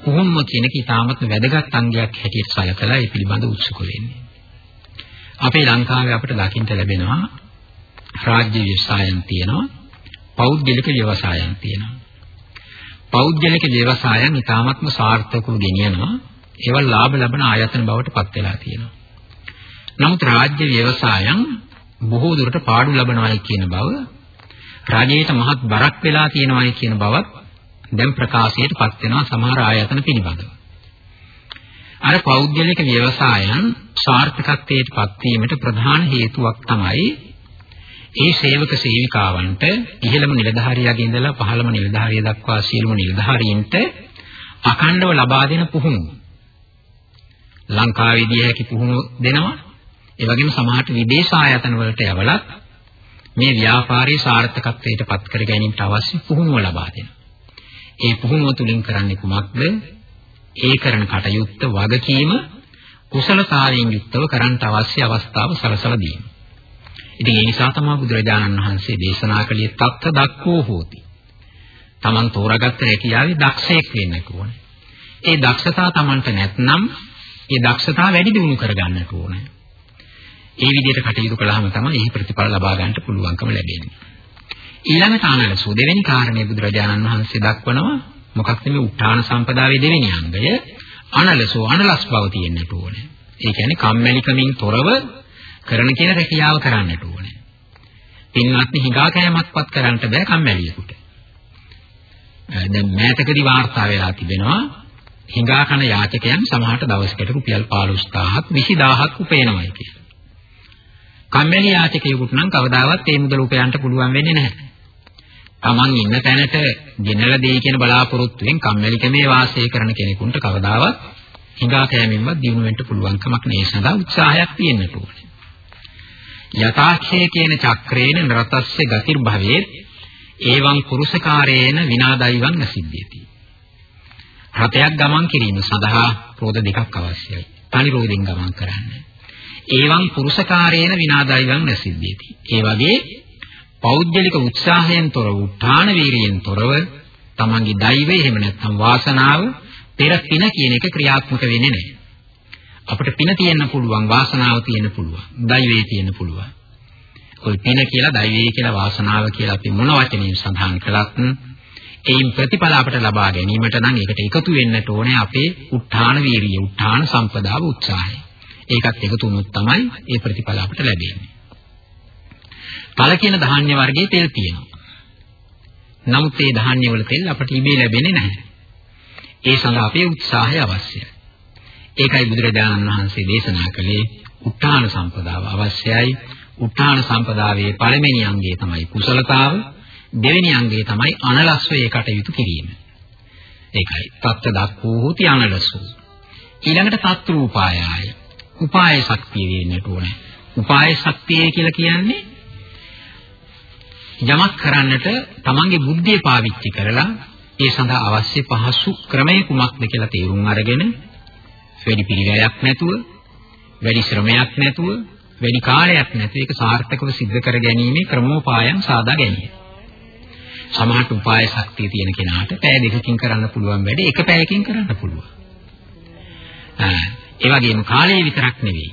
කොහොම කියන එක ඉතාමත් වැදගත් අංගයක් හැටියට සැලකලා ඒ පිළිබඳ උත්සුක වෙන්නේ. අපේ ලංකාවේ අපිට දකින්න ලැබෙනවා රාජ්‍ය ව්‍යවසායන් තියෙනවා පෞද්ගලික ව්‍යවසායන් තියෙනවා. පෞද්ගලික ව්‍යවසායන් ඉතාමත්ම සාර්ථකව ගෙනියනවා ඒවල් ලාභ ලබන ආයතන බවට පත් වෙලා තියෙනවා. නමුත් රාජ්‍ය ව්‍යවසායන් බොහෝ දුරට පාඩු ලබනවායි කියන බව රාජ්‍යයට මහත් බරක් වෙලා තියෙනවායි කියන බවත් දැන් ප්‍රකාශයට පත් වෙනවා සමහර ආයතන පිළිබඳව. අර පෞද්ගලික ව්‍යවසායන් සාර්ථකත්වයට පත්වීමට ප්‍රධාන හේතුවක් තමයි ඒ සේවක සේවිකාවන්ට ඉහළම නිලධාරියාගේ ඉඳලා පහළම නිලධාරිය දක්වා සියලුම නිලධාරීන්ට අඛණ්ඩව ලබා දෙන පුහුණුව. ලංකාවේදී හැකි පුහුණුව දෙනවා. ඒ වගේම සමහරට විදේශ ආයතන වලට යවලත් මේ ව්‍යාපාරයේ සාර්ථකත්වයට පත් කර ගැනීමට අවශ්‍ය පුහුණුව ලබා දෙනවා. ඒ පුහුණුව තුලින් කරන්නේ කුමක්ද? ඒ කරන කටයුත්ත වගකීම කුසලතාවයෙන් යුක්තව කරන්න අවශ්‍ය අවස්ථාව සලසලා දීම. ඉතින් ඒ නිසා තමයි බුදුරජාණන් වහන්සේ දේශනා කළේ තත්ත දක්කෝ හෝති. Taman තෝරාගත්ත රැකියාවේ දක්ෂයෙක් වෙන්න ඕනේ. ඒ දක්ෂතා Tamanට නැත්නම් ඒ දක්ෂතා වැඩි දියුණු කරගන්නට ඕනේ. ඒ විදිහට කටයුතු කළාම තමයි එහි ප්‍රතිඵල ලබා ගන්නට පුළුවන්කම ලැබෙන්නේ. ඊළඟට ආනලසෝ දෙවෙනි කාරණේ බුදුරජාණන් වහන්සේ දක්වනවා මොකක්ද මේ උත්තාන සම්පදාවේ දෙවෙනි අංගය අනලසෝ අනලස් බව තියෙන්නට ඕනේ. ඒ කියන්නේ කම්මැලිකමින් තොරව කරන කියන රැකියාව කරන්නට ඕනේ. පින්වත්නි හිඟා කෑමක්වත් කරන්න බෑ කම්මැලියෙකුට. දැන් මෑතකදී වාර්තා වෙලා තිබෙනවා හිඟා කන යාචකයන් සමහරට දවසකට රුපියල් 15000ක් 20000ක් උපයනවායි කියලා. කම්මැලි යාචකයෙකුට නම් කවදාවත් ඒ මුදල උපයන්න පුළුවන් වෙන්නේ නැහැ. Taman ඉන්න තැනට ගෙනලා දෙයි කියන බලාපොරොත්තුවෙන් කම්මැලිකමේ වාසය කරන කෙනෙකුට කවදාවත් හිඟා කෑමෙන්වත් දිනු වෙන්න පුළුවන් කමක් නෑ සඳහා උත්සාහයක් තියෙන්න ඕනේ. යථාක්ෂය කියන චක්‍රේන නරතස්ස ගතිර් භවේ ඒවං පුරුෂකාරේන විනාදයිවං නසිද්ධියති. රතයක් ගමන් කිරීම සඳහා රෝද දෙකක් අවශ්‍යයි. තනි රෝදෙන් ගමන් කරන්න. ඒවං පුරුෂකාරේන විනාදයිවං නසිද්ධියති. ඒ වගේ පෞද්ගලික උත්සාහයෙන් තොර උත්හාන වීරියෙන් තොරව තමන්ගේ දෛවය එහෙම නැත්නම් වාසනාව පෙර පින කියන එක ක්‍රියාත්මක වෙන්නේ නැහැ. අපිට පින තියෙන්න පුළුවන් වාසනාව තියෙන්න පුළුවන් දෛවය තියෙන්න පුළුවන්. ඔය පින කියලා දෛවය කියලා වාසනාව කියලා අපි මොන වචනයෙන් සඳහන් කළත් ඒයින් ප්‍රතිඵල අපට ලබා ගැනීමට නම් ඒකට එකතු වෙන්නට ඕනේ අපේ උත්හාන වීරිය, උත්හාන සම්පදාව උත්සාහය. ඒකත් එකතු වුණොත් තමයි ඒ ප්‍රතිඵල අපට ලැබෙන්නේ. පළ කියන ධාන්‍ය වර්ගයේ තෙල් තියෙනවා. නමුත් මේ ධාන්‍ය වල තෙල් අපට ඉබේ ලැබෙන්නේ නැහැ. ඒ සඳහා අපේ උත්සාහය අවශ්‍යයි. ඒකයි බුදුරජාණන් වහන්සේ දේශනා කළේ උත්තාන සම්පදාව අවශ්‍යයි. උත්තාන සම්පදාවේ පළවෙනි අංගය තමයි කුසලතාව. දෙවෙනි අංගය තමයි අනලස්වේ කටයුතු කිරීම. ඒකයි තත්ත දක්වෝ හොති අනලසෝ. ඊළඟට තත්ත්‍රූපායය. උපාය ශක්තිය වෙන්නට ඕනේ. උපාය ශක්තිය කියලා කියන්නේ යමක් කරන්නට තමන්ගේ බුද්ධිය පාවිච්චි කරලා ඒ සඳහා අවශ්‍ය පහසු ක්‍රමය කුමක්ද කියලා තේරුම් අරගෙන වැඩි පිළිවෙලක් නැතුව වැඩි ශ්‍රමයක් නැතුව වැඩි කාලයක් නැතුව ඒක සාර්ථකව සිද්ධ කර ගැනීමේ ක්‍රමෝපායන් සාදා ගැනීම. සමහරට උපාය ශක්තිය තියෙන කෙනාට පැය දෙකකින් කරන්න පුළුවන් වැඩේ එක පැයකින් කරන්න පුළුවන්. ඒ වගේම කාලය විතරක් නෙවෙයි.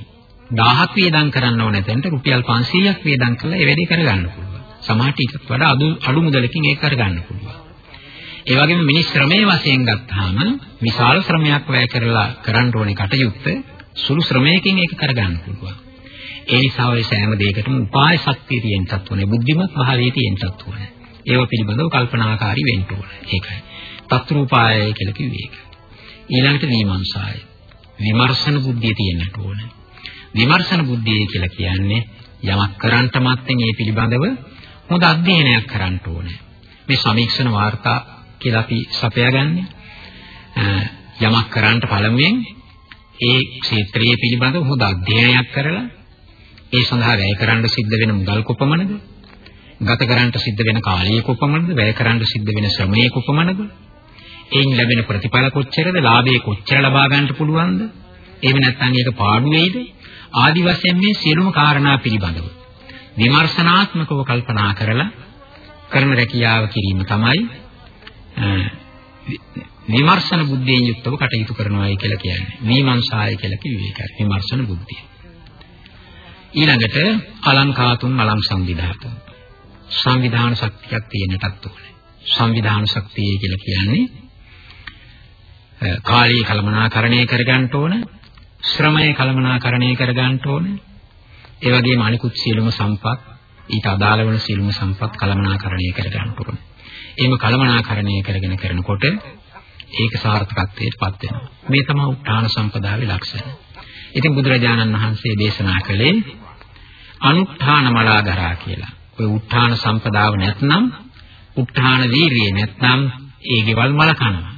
1000ක් වේදම් කරන්න ඕන නැතෙන්ට රුපියල් 500ක් වේදම් කරලා ඒ වැඩේ කරගන්න පුළුවන්. සමහරට ඊටත් වඩා අඩු අඩු මුදලකින් ඒක කරගන්න පුළුවන්. ඒ වගේම මිනිස් ශ්‍රමයේ වශයෙන් ගත්තාම විශාල ශ්‍රමයක් වැය කරලා කරන්න ඕනේ කටයුත්ත සුළු ශ්‍රමයකින් ඒක කරගන්න පුළුවන්. ඒ නිසා ඔය සෑම දෙයකටම උපාය ශක්තිය තියෙන්නත් ඕනේ. බුද්ධිමත් භාවයේ තියෙන්නත් ඕනේ. ඒව පිළිබඳව කල්පනාකාරී වෙන්න ඕනේ. ඒකයි. තත්රූපායය කියලා කිව්වේ ඒක. ඊළඟට විමර්ශාය. විමර්ශන බුද්ධිය තියෙන්නට ඕනේ. විමර්ශන බුද්ධිය කියලා කියන්නේ යමක් කරන්නට මත්තෙන් ඒ පිළිබඳව හොඳ අධ්‍යයනයක් කරන්න ඕනේ. මේ සමීක්ෂණ වාර්තා කියලා අපි සපයාගන්නේ යමක් කරන්නට පළමුවෙන් ඒ ක්ෂේත්‍රයේ පිළිබඳව හොඳ අධ්‍යයනයක් කරලා ඒ සඳහා වැය කරන්න සිද්ධ වෙන මුදල් කොපමණද? ගත කරන්න සිද්ධ වෙන කාලය කොපමණද? වැය කරන්න සිද්ධ වෙන ශ්‍රමය කොපමණද? එයින් ලැබෙන ප්‍රතිඵල කොච්චරද? ලාභය කොච්චර ලබා ගන්නට පුළුවන්ද? එහෙම නැත්නම් ඒක පාඩු වෙයිද? ආදි වශයෙන් මේ සියලුම කාරණා පිළිබඳව විමර්ශනාත්මකව කල්පනා කරලා කරන රැකියාව කිරීම තමයි විමර්ශන බුද්ධියෙන් යුක්තව කටයුතු කරනවායි කියලා කියන්නේ. විමර්ශාය කියලා කිව්වේ ඒකයි. විමර්ශන බුද්ධිය. ඊළඟට අලංකාතුන් අලං සංවිධාතුන්. සංවිධාන ශක්තියක් තියෙනටත් ඕනේ. සංවිධාන ශක්තිය කියලා කියන්නේ කාලී කළමනාකරණය කරගන්න ඕන, ශ්‍රමය කළමනාකරණය කරගන්න ඕන. ඒ වගේම අනිකුත් සියලුම සම්පත් ඊට අදාළ වන සියලුම සම්පත් කළමනාකරණය කරගන්න ඕන. එහෙම කළමනාකරණය කරගෙන කරනකොට ඒක සාර්ථකත්වයට පත් වෙනවා. මේ තමයි උත්හාන සම්පදාවේ ලක්ෂණ. ඉතින් බුදුරජාණන් වහන්සේ දේශනා කළේ අනුත්ථාන මලාදරා කියලා. ඔය උත්ථාන සම්පදාව නැත්නම් උත්ථාන වීරිය නැත්නම් ඒ ගෙවල් මල කනවා.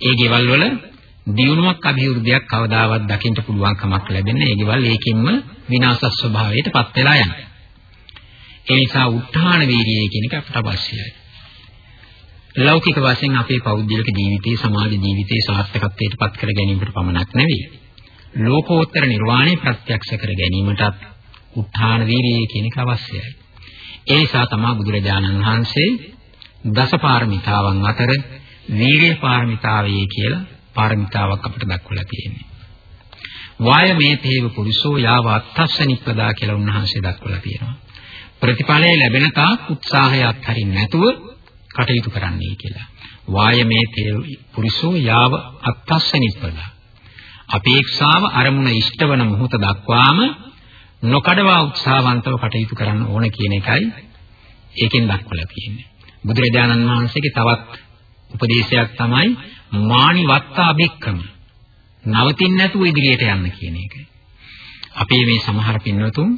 ඒ ගෙවල් වල දියුණුවක් අභිවෘද්ධියක් කවදාවත් දකින්න පුළුවන් කමක් ලැබෙන්නේ ඒ ගෙවල් ඒකින්ම විනාශ ස්වභාවයට පත් වෙලා යනවා. ඒ නිසා උත්හාන වීර්යය කියන එක අපට අවශ්‍යයි. ලෞකික වශයෙන් අපේ පෞද්ගලික ජීවිතයේ සමාජ ජීවිතයේ සාර්ථකත්වයට පත් කර ගැනීමට පමණක් නෙවෙයි. ලෝකෝත්තර නිර්වාණය ප්‍රත්‍යක්ෂ කර ගැනීමටත් උත්හාන වීර්යය කියන එක අවශ්‍යයි. ඒ නිසා තමයි බුදුරජාණන් වහන්සේ දසපාරමිතාවන් අතර වීර්ය පාරමිතාවයේ කියලා පාරමිතාවක් අපිට දක්වලා තියෙන්නේ. වායමේ තේව පුරුෂෝ යාව අත්තස්ස නිප්පදා කියලා උන්වහන්සේ දක්වලා තියෙනවා. ප්‍රතිඵලය ලැබෙන තාක් උත්සාහය අත්හරින්න නැතුව කටයුතු කරන්නයි කියලා. වායමේ තේව පුරුෂෝ යාව අත්තස්ස නිප්පදා. අපේක්ෂාව අරමුණ ඉෂ්ටවන මොහොත දක්වාම නොකඩවා උත්සාහවන්තව කටයුතු කරන්න ඕන කියන එකයි ඒකෙන් දක්වලා තියෙන්නේ. බුදුරජාණන් වහන්සේගේ තවත් උපදේශයක් තමයි මානි වත්තා බික්කම. නවතින්න නැතුව ඉදිරියට යන්න කියන එක. අපේ මේ සමහර පින්වතුන්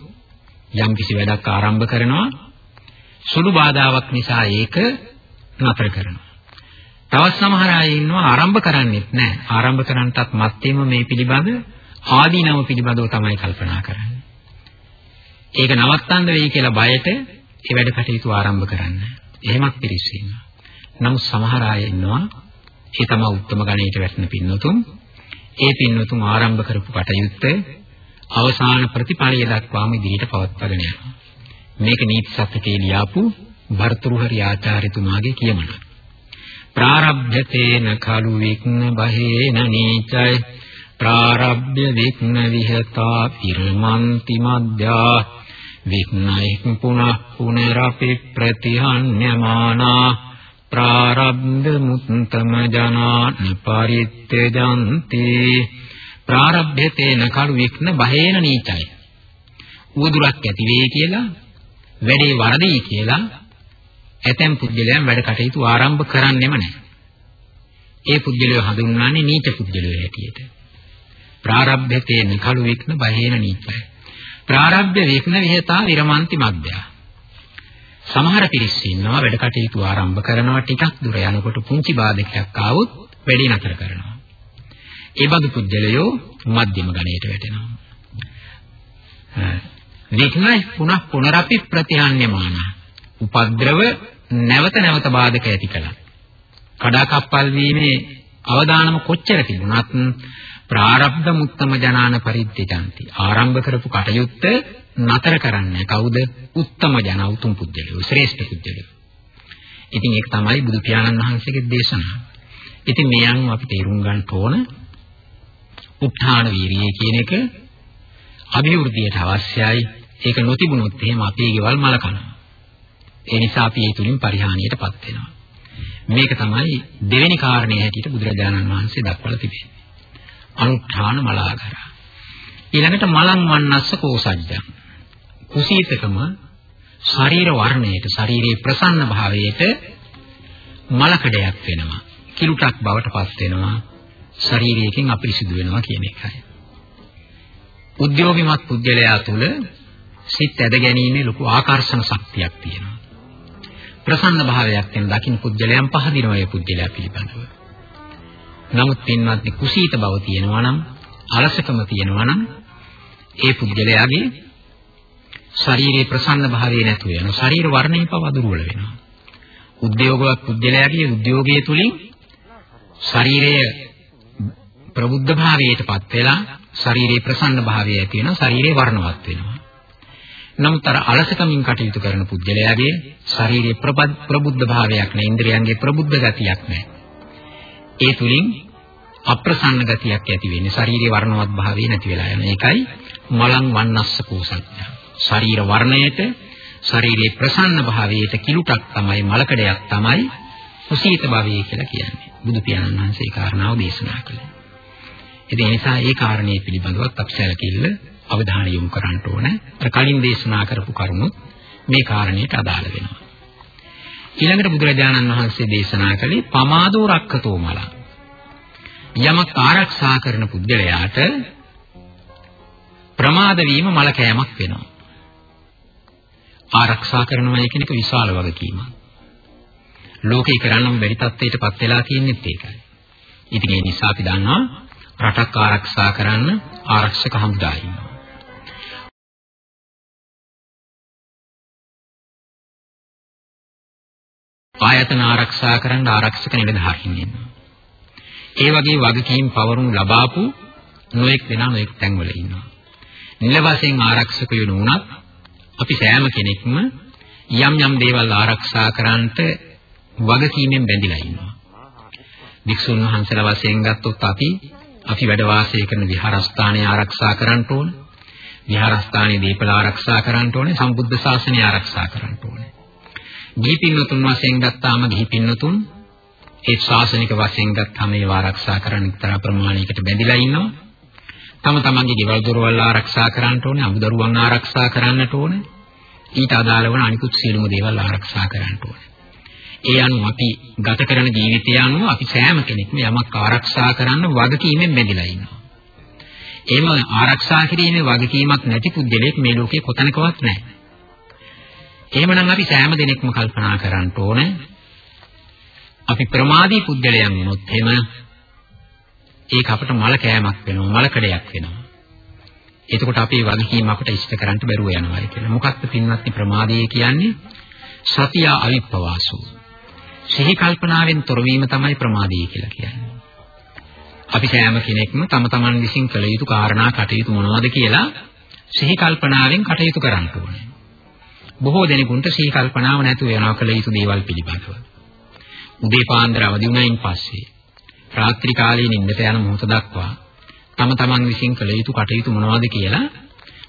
යම් කිසි වැඩක් ආරම්භ කරනවා සුළු බාධාවක් නිසා ඒක නතර කරනවා. තවත් සමහර අය ඉන්නවා ආරම්භ කරන්නේත් නැහැ. ආරම්භ කරන්නටත් මත්තේම මේ පිළිබඳ ආදීනව පිළිබඳව තමයි කල්පනා කරන්නේ. ඒක නවත්තන්න වෙයි කියලා බයට ඒ වැඩ කටයුතු ආරම්භ කරන්න. එහෙමත් පිරිස් ඉන්නවා. නමුත් සමහර අය ඉන්නවා ඒ තමයි උත්තම ගණයට වැටෙන පින්නතුන්. ඒ පින්නතුන් ආරම්භ කරපු කටයුත්ත අවසාන ප්‍රතිඵලය දක්වාම ඉදිරියට පවත්වාගෙන යනවා. මේක නීති සත්‍යකේ ලියාපු භර්තෘහරි ආචාර්යතුමාගේ කියමනක්. ප්‍රාරබ්ධතේන කලු වික්න බහේන නීචය ප්‍රාරබ්ධ වික්න විහතා පිරමන්ති මද්දා වික්නයික් පුනః පුනරපි ප්‍රතිහඤ්ඤමානා ප්‍රාරබ්ධ මුත්තම ජනාන පරිත්‍යජන්ති ප්‍රාරබ්ධතේන කලු වික්න බහේන නීචය උවදුරක් ඇති වෙයි කියලා වැඩේ වරදී කියලා ඇතැම් පුද්ගලයන් වැඩ කටයුතු ආරම්භ කරන්නෙම නැහැ. ඒ පුද්ගලයෝ හඳුන්වන්නේ නීච පුද්ගලයෝ හැටියට. ප්‍රාරබ්ධතේන කලු වික්න බහේන නීචය. ප්‍රාරබ්ධ වික්න විහෙතා විරමන්ති මග්ගයා. සමහර පිරිස් ඉන්නවා වැඩ කටයුතු ආරම්භ කරනවා ටිකක් දුර යනකොට පුංචි බාධකයක් ආවොත් වැඩි නතර කරනවා. ඒ බඳු පුද්ගලයෝ මධ්‍යම ගණයට වැටෙනවා. වික්නයි පුනః පුනරපි ප්‍රතිහාන්‍යමාන. උපද්‍රව නැවත නැවත බාධක ඇති කළා. කඩාකප්පල් වීමේ අවදානම කොච්චර තිබුණත් ප්‍රාරබ්ධ මුත්තම ජනාන පරිද්දේජන්ති ආරම්භ කරපු කටයුත්ත නතර කරන්නේ කවුද උත්තම ජන උතුම් පුජ්‍යලෝ ශ්‍රේෂ්ඨ පුජ්‍යලෝ ඉතින් ඒක තමයි බුදු පියාණන් වහන්සේගේ දේශනාව ඉතින් මේ අනුව අපි තේරුම් ගන්න ඕන උත්හාන වීරිය කියන එක අභිවෘද්ධියට අවශ්‍යයි. ඒක නොතිබුණොත් එහෙම අපේ ගෙවල් මල කනවා. ඒ නිසා අපි ඒ තුලින් පරිහානියටපත් වෙනවා. මේක තමයි දෙවෙනි කාරණේ හැටියට බුදුරජාණන් වහන්සේ දක්වලා තිබෙන්නේ. අනුත්ථාන මලාගර. ඊළඟට මලං වන්නස්ස කෝසජ්ජං. කුසීතකම ශරීර වර්ණයට ශරීරයේ ප්‍රසන්න භාවයට මලකඩයක් වෙනවා. කිලුටක් බවට පත් වෙනවා. ශරීරයෙන් අපිරිසිදු වෙනවා කියන එකයි. උද්‍යෝගිමත් පුද්ගලයා තුළ සිත් ඇද ගැනීමේ ලොකු ආකර්ෂණ ශක්තියක් තියෙනවා. ප්‍රසන්න භාවයක් වෙන දකින්න පුද්ගලයන් පහදිනවා ඒ පුද්ගලයා පිළිබඳව. නමුත් පින්වත්නි කුසීත බව තියෙනවා නම් අලසකම තියෙනවා නම් ඒ පුද්ගලයාගේ ශරීරයේ ප්‍රසන්න භාවය නැතු වෙන ශරීර වර්ණය පව දුර්වල වෙනවා. උද්‍යෝගවත් පුද්ගලයාගේ උද්‍යෝගය තුලින් ශරීරය ප්‍රබුද්ධ භාවයටපත් වෙලා ශරීරයේ ප්‍රසන්න භාවය ඇති වෙනවා ශරීරය වර්ණවත් වෙනවා. නමුත් අර අලසකමින් කටයුතු කරන පුද්ගලයාගේ ශාරීරික ප්‍රබුද්ධ භාවයක් නැහැ ඉන්ද්‍රියන්ගේ ප්‍රබුද්ධ ගතියක් නැහැ. ඒ තුලින් අප්‍රසන්න ගතියක් ඇති වෙන්නේ ශාරීරික වර්ණවත් භාවය නැති වෙලා යන එකයි මලං වන්නස්ස කෝසඤ්ඤ. ශරීර වර්ණයට ශරීරයේ ප්‍රසන්න භාවයට කිලුටක් තමයි මලකඩයක් තමයි කුසීත භාවය කියලා කියන්නේ. බුදු පියාණන් වහන්සේ කාරණාව දේශනා කළා. ඒ නිසා ඒ කාරණේ පිළිබඳවත් අපි සැලකිල්ල අවධානය යොමු කරන්න ඕන. අර කලින් දේශනා කරපු කරුණු මේ කාරණේට අදාළ වෙනවා. ඊළඟට බුදුරජාණන් වහන්සේ දේශනා කළේ පමාදෝ රක්කතෝ මල. යමක් ආරක්ෂා කරන පුද්ගලයාට ප්‍රමාද වීම මල කෑමක් වෙනවා. ආරක්ෂා කරනවා කියන එක විශාල වගකීමක්. ලෝකේ කරන්නම බැරි තත්ත්වයකටපත් වෙලා තියෙනෙත් ඒකයි. ඉතින් ඒ නිසා අපි දන්නවා රටක් ආරක්ෂා කරන්න ආරක්ෂක හමුදා ඉන්නවා. ආයතන ආරක්ෂා කරන්න ආරක්ෂක නිලධාරීන් ඉන්නවා. ඒ වගේ වගකීම් පවරුම් ලබාපු නොඑක් දෙනා නොඑක් තැන්වල ඉන්නවා. නිල වශයෙන් ආරක්ෂකයෝ නුනත් අපි සෑම කෙනෙක්ම යම් යම් දේවල් ආරක්ෂා කරන්නට වගකීමෙන් බැඳිලා ඉන්නවා. වික්ෂුන් වහන්සේලා වශයෙන් ගත්තොත් අපි අපි වැඩ වාසය කරන විහාරස්ථානය ආරක්ෂා කරන්න ඕන. විහාරස්ථානයේ දීපල ආරක්ෂා කරන්න ඕනේ. සම්බුද්ධ ශාසනය ආරක්ෂා කරන්න ඕනේ. ගිහි පින්නතුන් වශයෙන් ගත්තාම ගිහි පින්නතුන් ඒ ශාසනික වශයෙන් ගත්තාම ඒව ආරක්ෂා කරන්න එක්තරා ප්‍රමාණයකට බැඳිලා ඉන්නවා. තම තමන්ගේ ගෙවල් දොරවල් ආරක්ෂා කරන්නට ඕනේ, අමුදරුවන් ආරක්ෂා කරන්නට ඕනේ. ඊට අදාළ වන අනිකුත් සියලුම දේවල් ආරක්ෂා කරන්නට ඕනේ. ඒ අනුව අපි ගත කරන ජීවිතය අනුව අපි සෑම කෙනෙක්ම යමක් ආරක්ෂා කරන්න වගකීමෙන් බැඳිලා ඉන්නවා. එහෙම ආරක්ෂා කිරීමේ වගකීමක් නැති පුද්ගලෙක් මේ ලෝකේ කොතනකවත් නැහැ. එහෙමනම් අපි සෑම දිනෙකම කල්පනා කරන්න ඕනේ අපි ප්‍රමාදී පුද්ගලයන් වුණොත් එහෙම ඒක අපට මල කෑමක් වෙනවා මලකඩයක් වෙනවා. එතකොට අපේ වගකීම අපට ඉෂ්ට කරන්න බැරුව යනවා කියලා. මොකක්ද පින්වත්නි ප්‍රමාදය කියන්නේ? සතිය අවිප්පවාසු. සිහි කල්පනාවෙන් තොරවීම තමයි ප්‍රමාදය කියලා කියන්නේ. අපි සෑම කෙනෙක්ම තම තමන් විසින් කළ යුතු කාරණා කටයුතු මොනවද කියලා සිහි කල්පනාවෙන් කටයුතු කරන්න ඕනේ. බොහෝ දෙනෙකුට සිහි කල්පනාව නැතුව යනවා කළ යුතු දේවල් පිළිබඳව. උදේ පාන්දර අවදි වුණයින් පස්සේ රාත්‍රී කාලයේ නිින්දට යන මොහොත දක්වා තම තමන් විසින් කළ යුතු කටයුතු මොනවද කියලා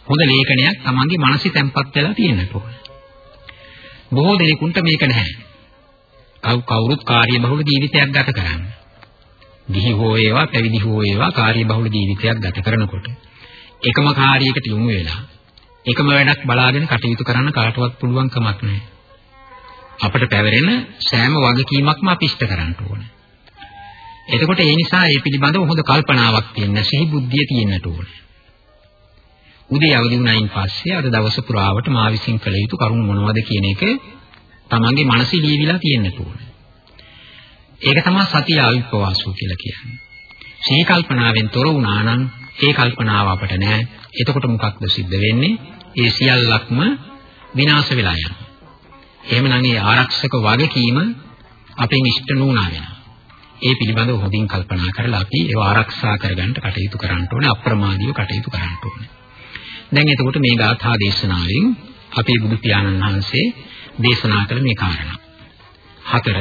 හොඳ ලේඛනයක් තමන්ගේ මනසේ තැම්පත් වෙලා තියෙන්න ඕනේ. බොහෝ දෙනෙකුට මේක නැහැ. කව් කවුරුත් කාර්යබහුල ජීවිතයක් ගත කරන්නේ. ගිහි හෝ ඒවා පැවිදි හෝ ඒවා කාර්යබහුල ජීවිතයක් ගත කරනකොට එකම කාර්යයකට යොමු වෙලා එකම වැඩක් බලාගෙන කටයුතු කරන්න කාටවත් පුළුවන් කමක් නැහැ. අපිට පැවරෙන සෑම වගකීමක්ම අපි ඉෂ්ට කරන්න ඕනේ. එතකොට ඒ නිසා ඒ පිළිබඳව හොඳ කල්පනාවක් තියෙන්න, සිහි බුද්ධිය තියෙන්නට ඕනේ. උදේ අවදි වුණයින් පස්සේ අද දවස පුරාවට මා විසින් කළ යුතු කරුණු මොනවද කියන එක තමන්ගේ මනසේ ලියවිලා තියෙන්නට ඕනේ. ඒක තමයි සතිය අවිපවාසෝ කියලා කියන්නේ. සිහි කල්පනාවෙන් තොර වුණා නම් ඒ කල්පනාව අපට නැහැ. එතකොට මොකක්ද සිද්ධ වෙන්නේ? ඒ සියල්ලක්ම විනාශ වෙලා යනවා. එහෙමනම් ඒ ආරක්ෂක වගකීම අපෙන් ඉෂ්ට නුණා වෙනවා. ඒ පිළිබඳව හොඳින් කල්පනා කරලා අපි ඒව ආරක්ෂා කරගන්න කටයුතු කරන්න ඕනේ අප්‍රමාදීව කටයුතු කරන්න ඕනේ. දැන් එතකොට මේ ගාථා දේශනාවෙන් අපේ බුදු පියාණන් වහන්සේ දේශනා කළ මේ කාරණා. හතර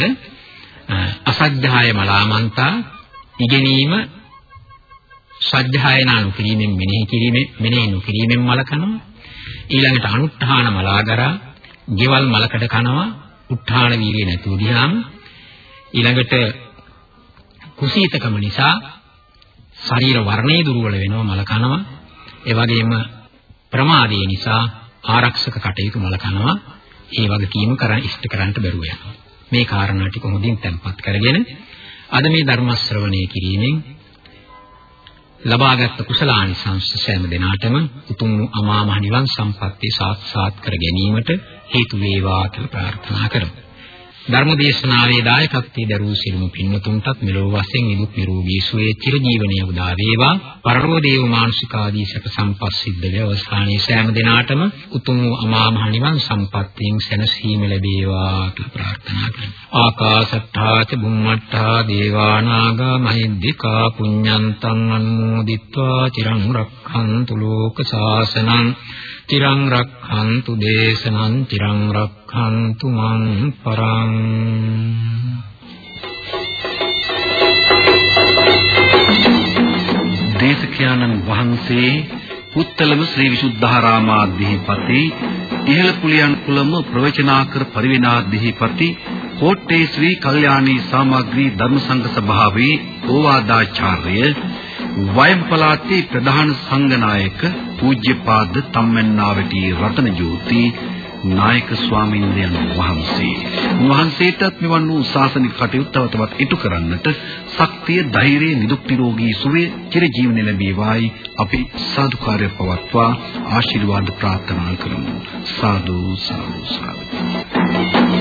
අසද්ධාය මලාමන්තා ඉගෙනීම සජ්ජායනා නොකිරීමෙන් මෙනෙහි කිරීමෙන් මෙනෙහි නොකිරීමෙන් මල කනවා. ඊළඟට අනුත්ථාන මලාගරා, ගෙවල් මලකඩ කනවා. උත්ථාන වීර්ය නැතුව ගියාම ඊළඟට කුසීතකම නිසා ශරීර වර්ණය දුර්වල වෙනවා මල කනවා. ඒ වගේම ප්‍රමාදයේ නිසා ආරක්ෂක කටයුතු මල කනවා. ඒ වගකීම කරන් ඉෂ්ට කරන්න බැරුව යනවා. මේ කාරණා ටික හොඳින් තැම්පත් කරගෙන අද මේ ධර්ම ශ්‍රවණය කිරීමෙන් ලබාගත් කුසලානිසංස සෑම දිනාටම උතුම් අමා මහ නිවන් සම්පත්තිය සාක්ෂාත් කර ගැනීමට හේතු වේවා කියලා ප්‍රාර්ථනා කරමු. ධර්ම දේශනාවේ දායකත්වයේ දරූ සිළුමු පින්වතුන්ටත් මෙලොව වශයෙන් නිදුක් නිරෝගී සුවය චිරජීවනයේ උදා වේවා. පරලෝ දේව මානුෂික ආදී සැප සම්පත් සිද්ධ වේ අවස්ථානයේ සෑම දිනාටම උතුම් අමා මහ නිවන් සම්පත්තියෙන් සැනසීම ලැබේවා කියලා ප්‍රාර්ථනා කරමු. ආකාශත්තා ච බුම්මත්තා දේවා නාග මහිද්దికා පුඤ්ඤන්තං අනුමෝදිත්වා චිරං රක්ඛන්තු ලෝක සාසනං තිරං රක්ඛන්තු දේශනං තිරං රක්ඛන්තු මං පරං දේශකයන්න් වහන්සේ පුත්තලම ශ්‍රී විසුද්ධාරාමාධිපති ඉහළ කුලියන් කුලම ප්‍රවචනාකර පරිවිනාධිපති කෝට්ටේ ශ්‍රී කල්යාණී සාමග්‍රී ධර්ම සංඝ සභාවේ ඕවාදාචාර්ය වයම් පළාතේ ප්‍රධාන සංඝනායක පූජ්‍යපාද තම්මැන්නාවටි රතනජෝති නායක ස්වාමීන්ද්‍රයන් වහන්සේ. වහන්සේටත් මෙවන් වූ ශාසනික කටයුතු තව තවත් ඉටු කරන්නට ශක්තිය ධෛර්යය නිදුක් නිරෝගී සුවය චිර ජීවන ලැබේවායි අපි සාදුකාරය පවත්වා ආශිර්වාද ප්‍රාර්ථනා කරමු. සාදු සාදු සාදු.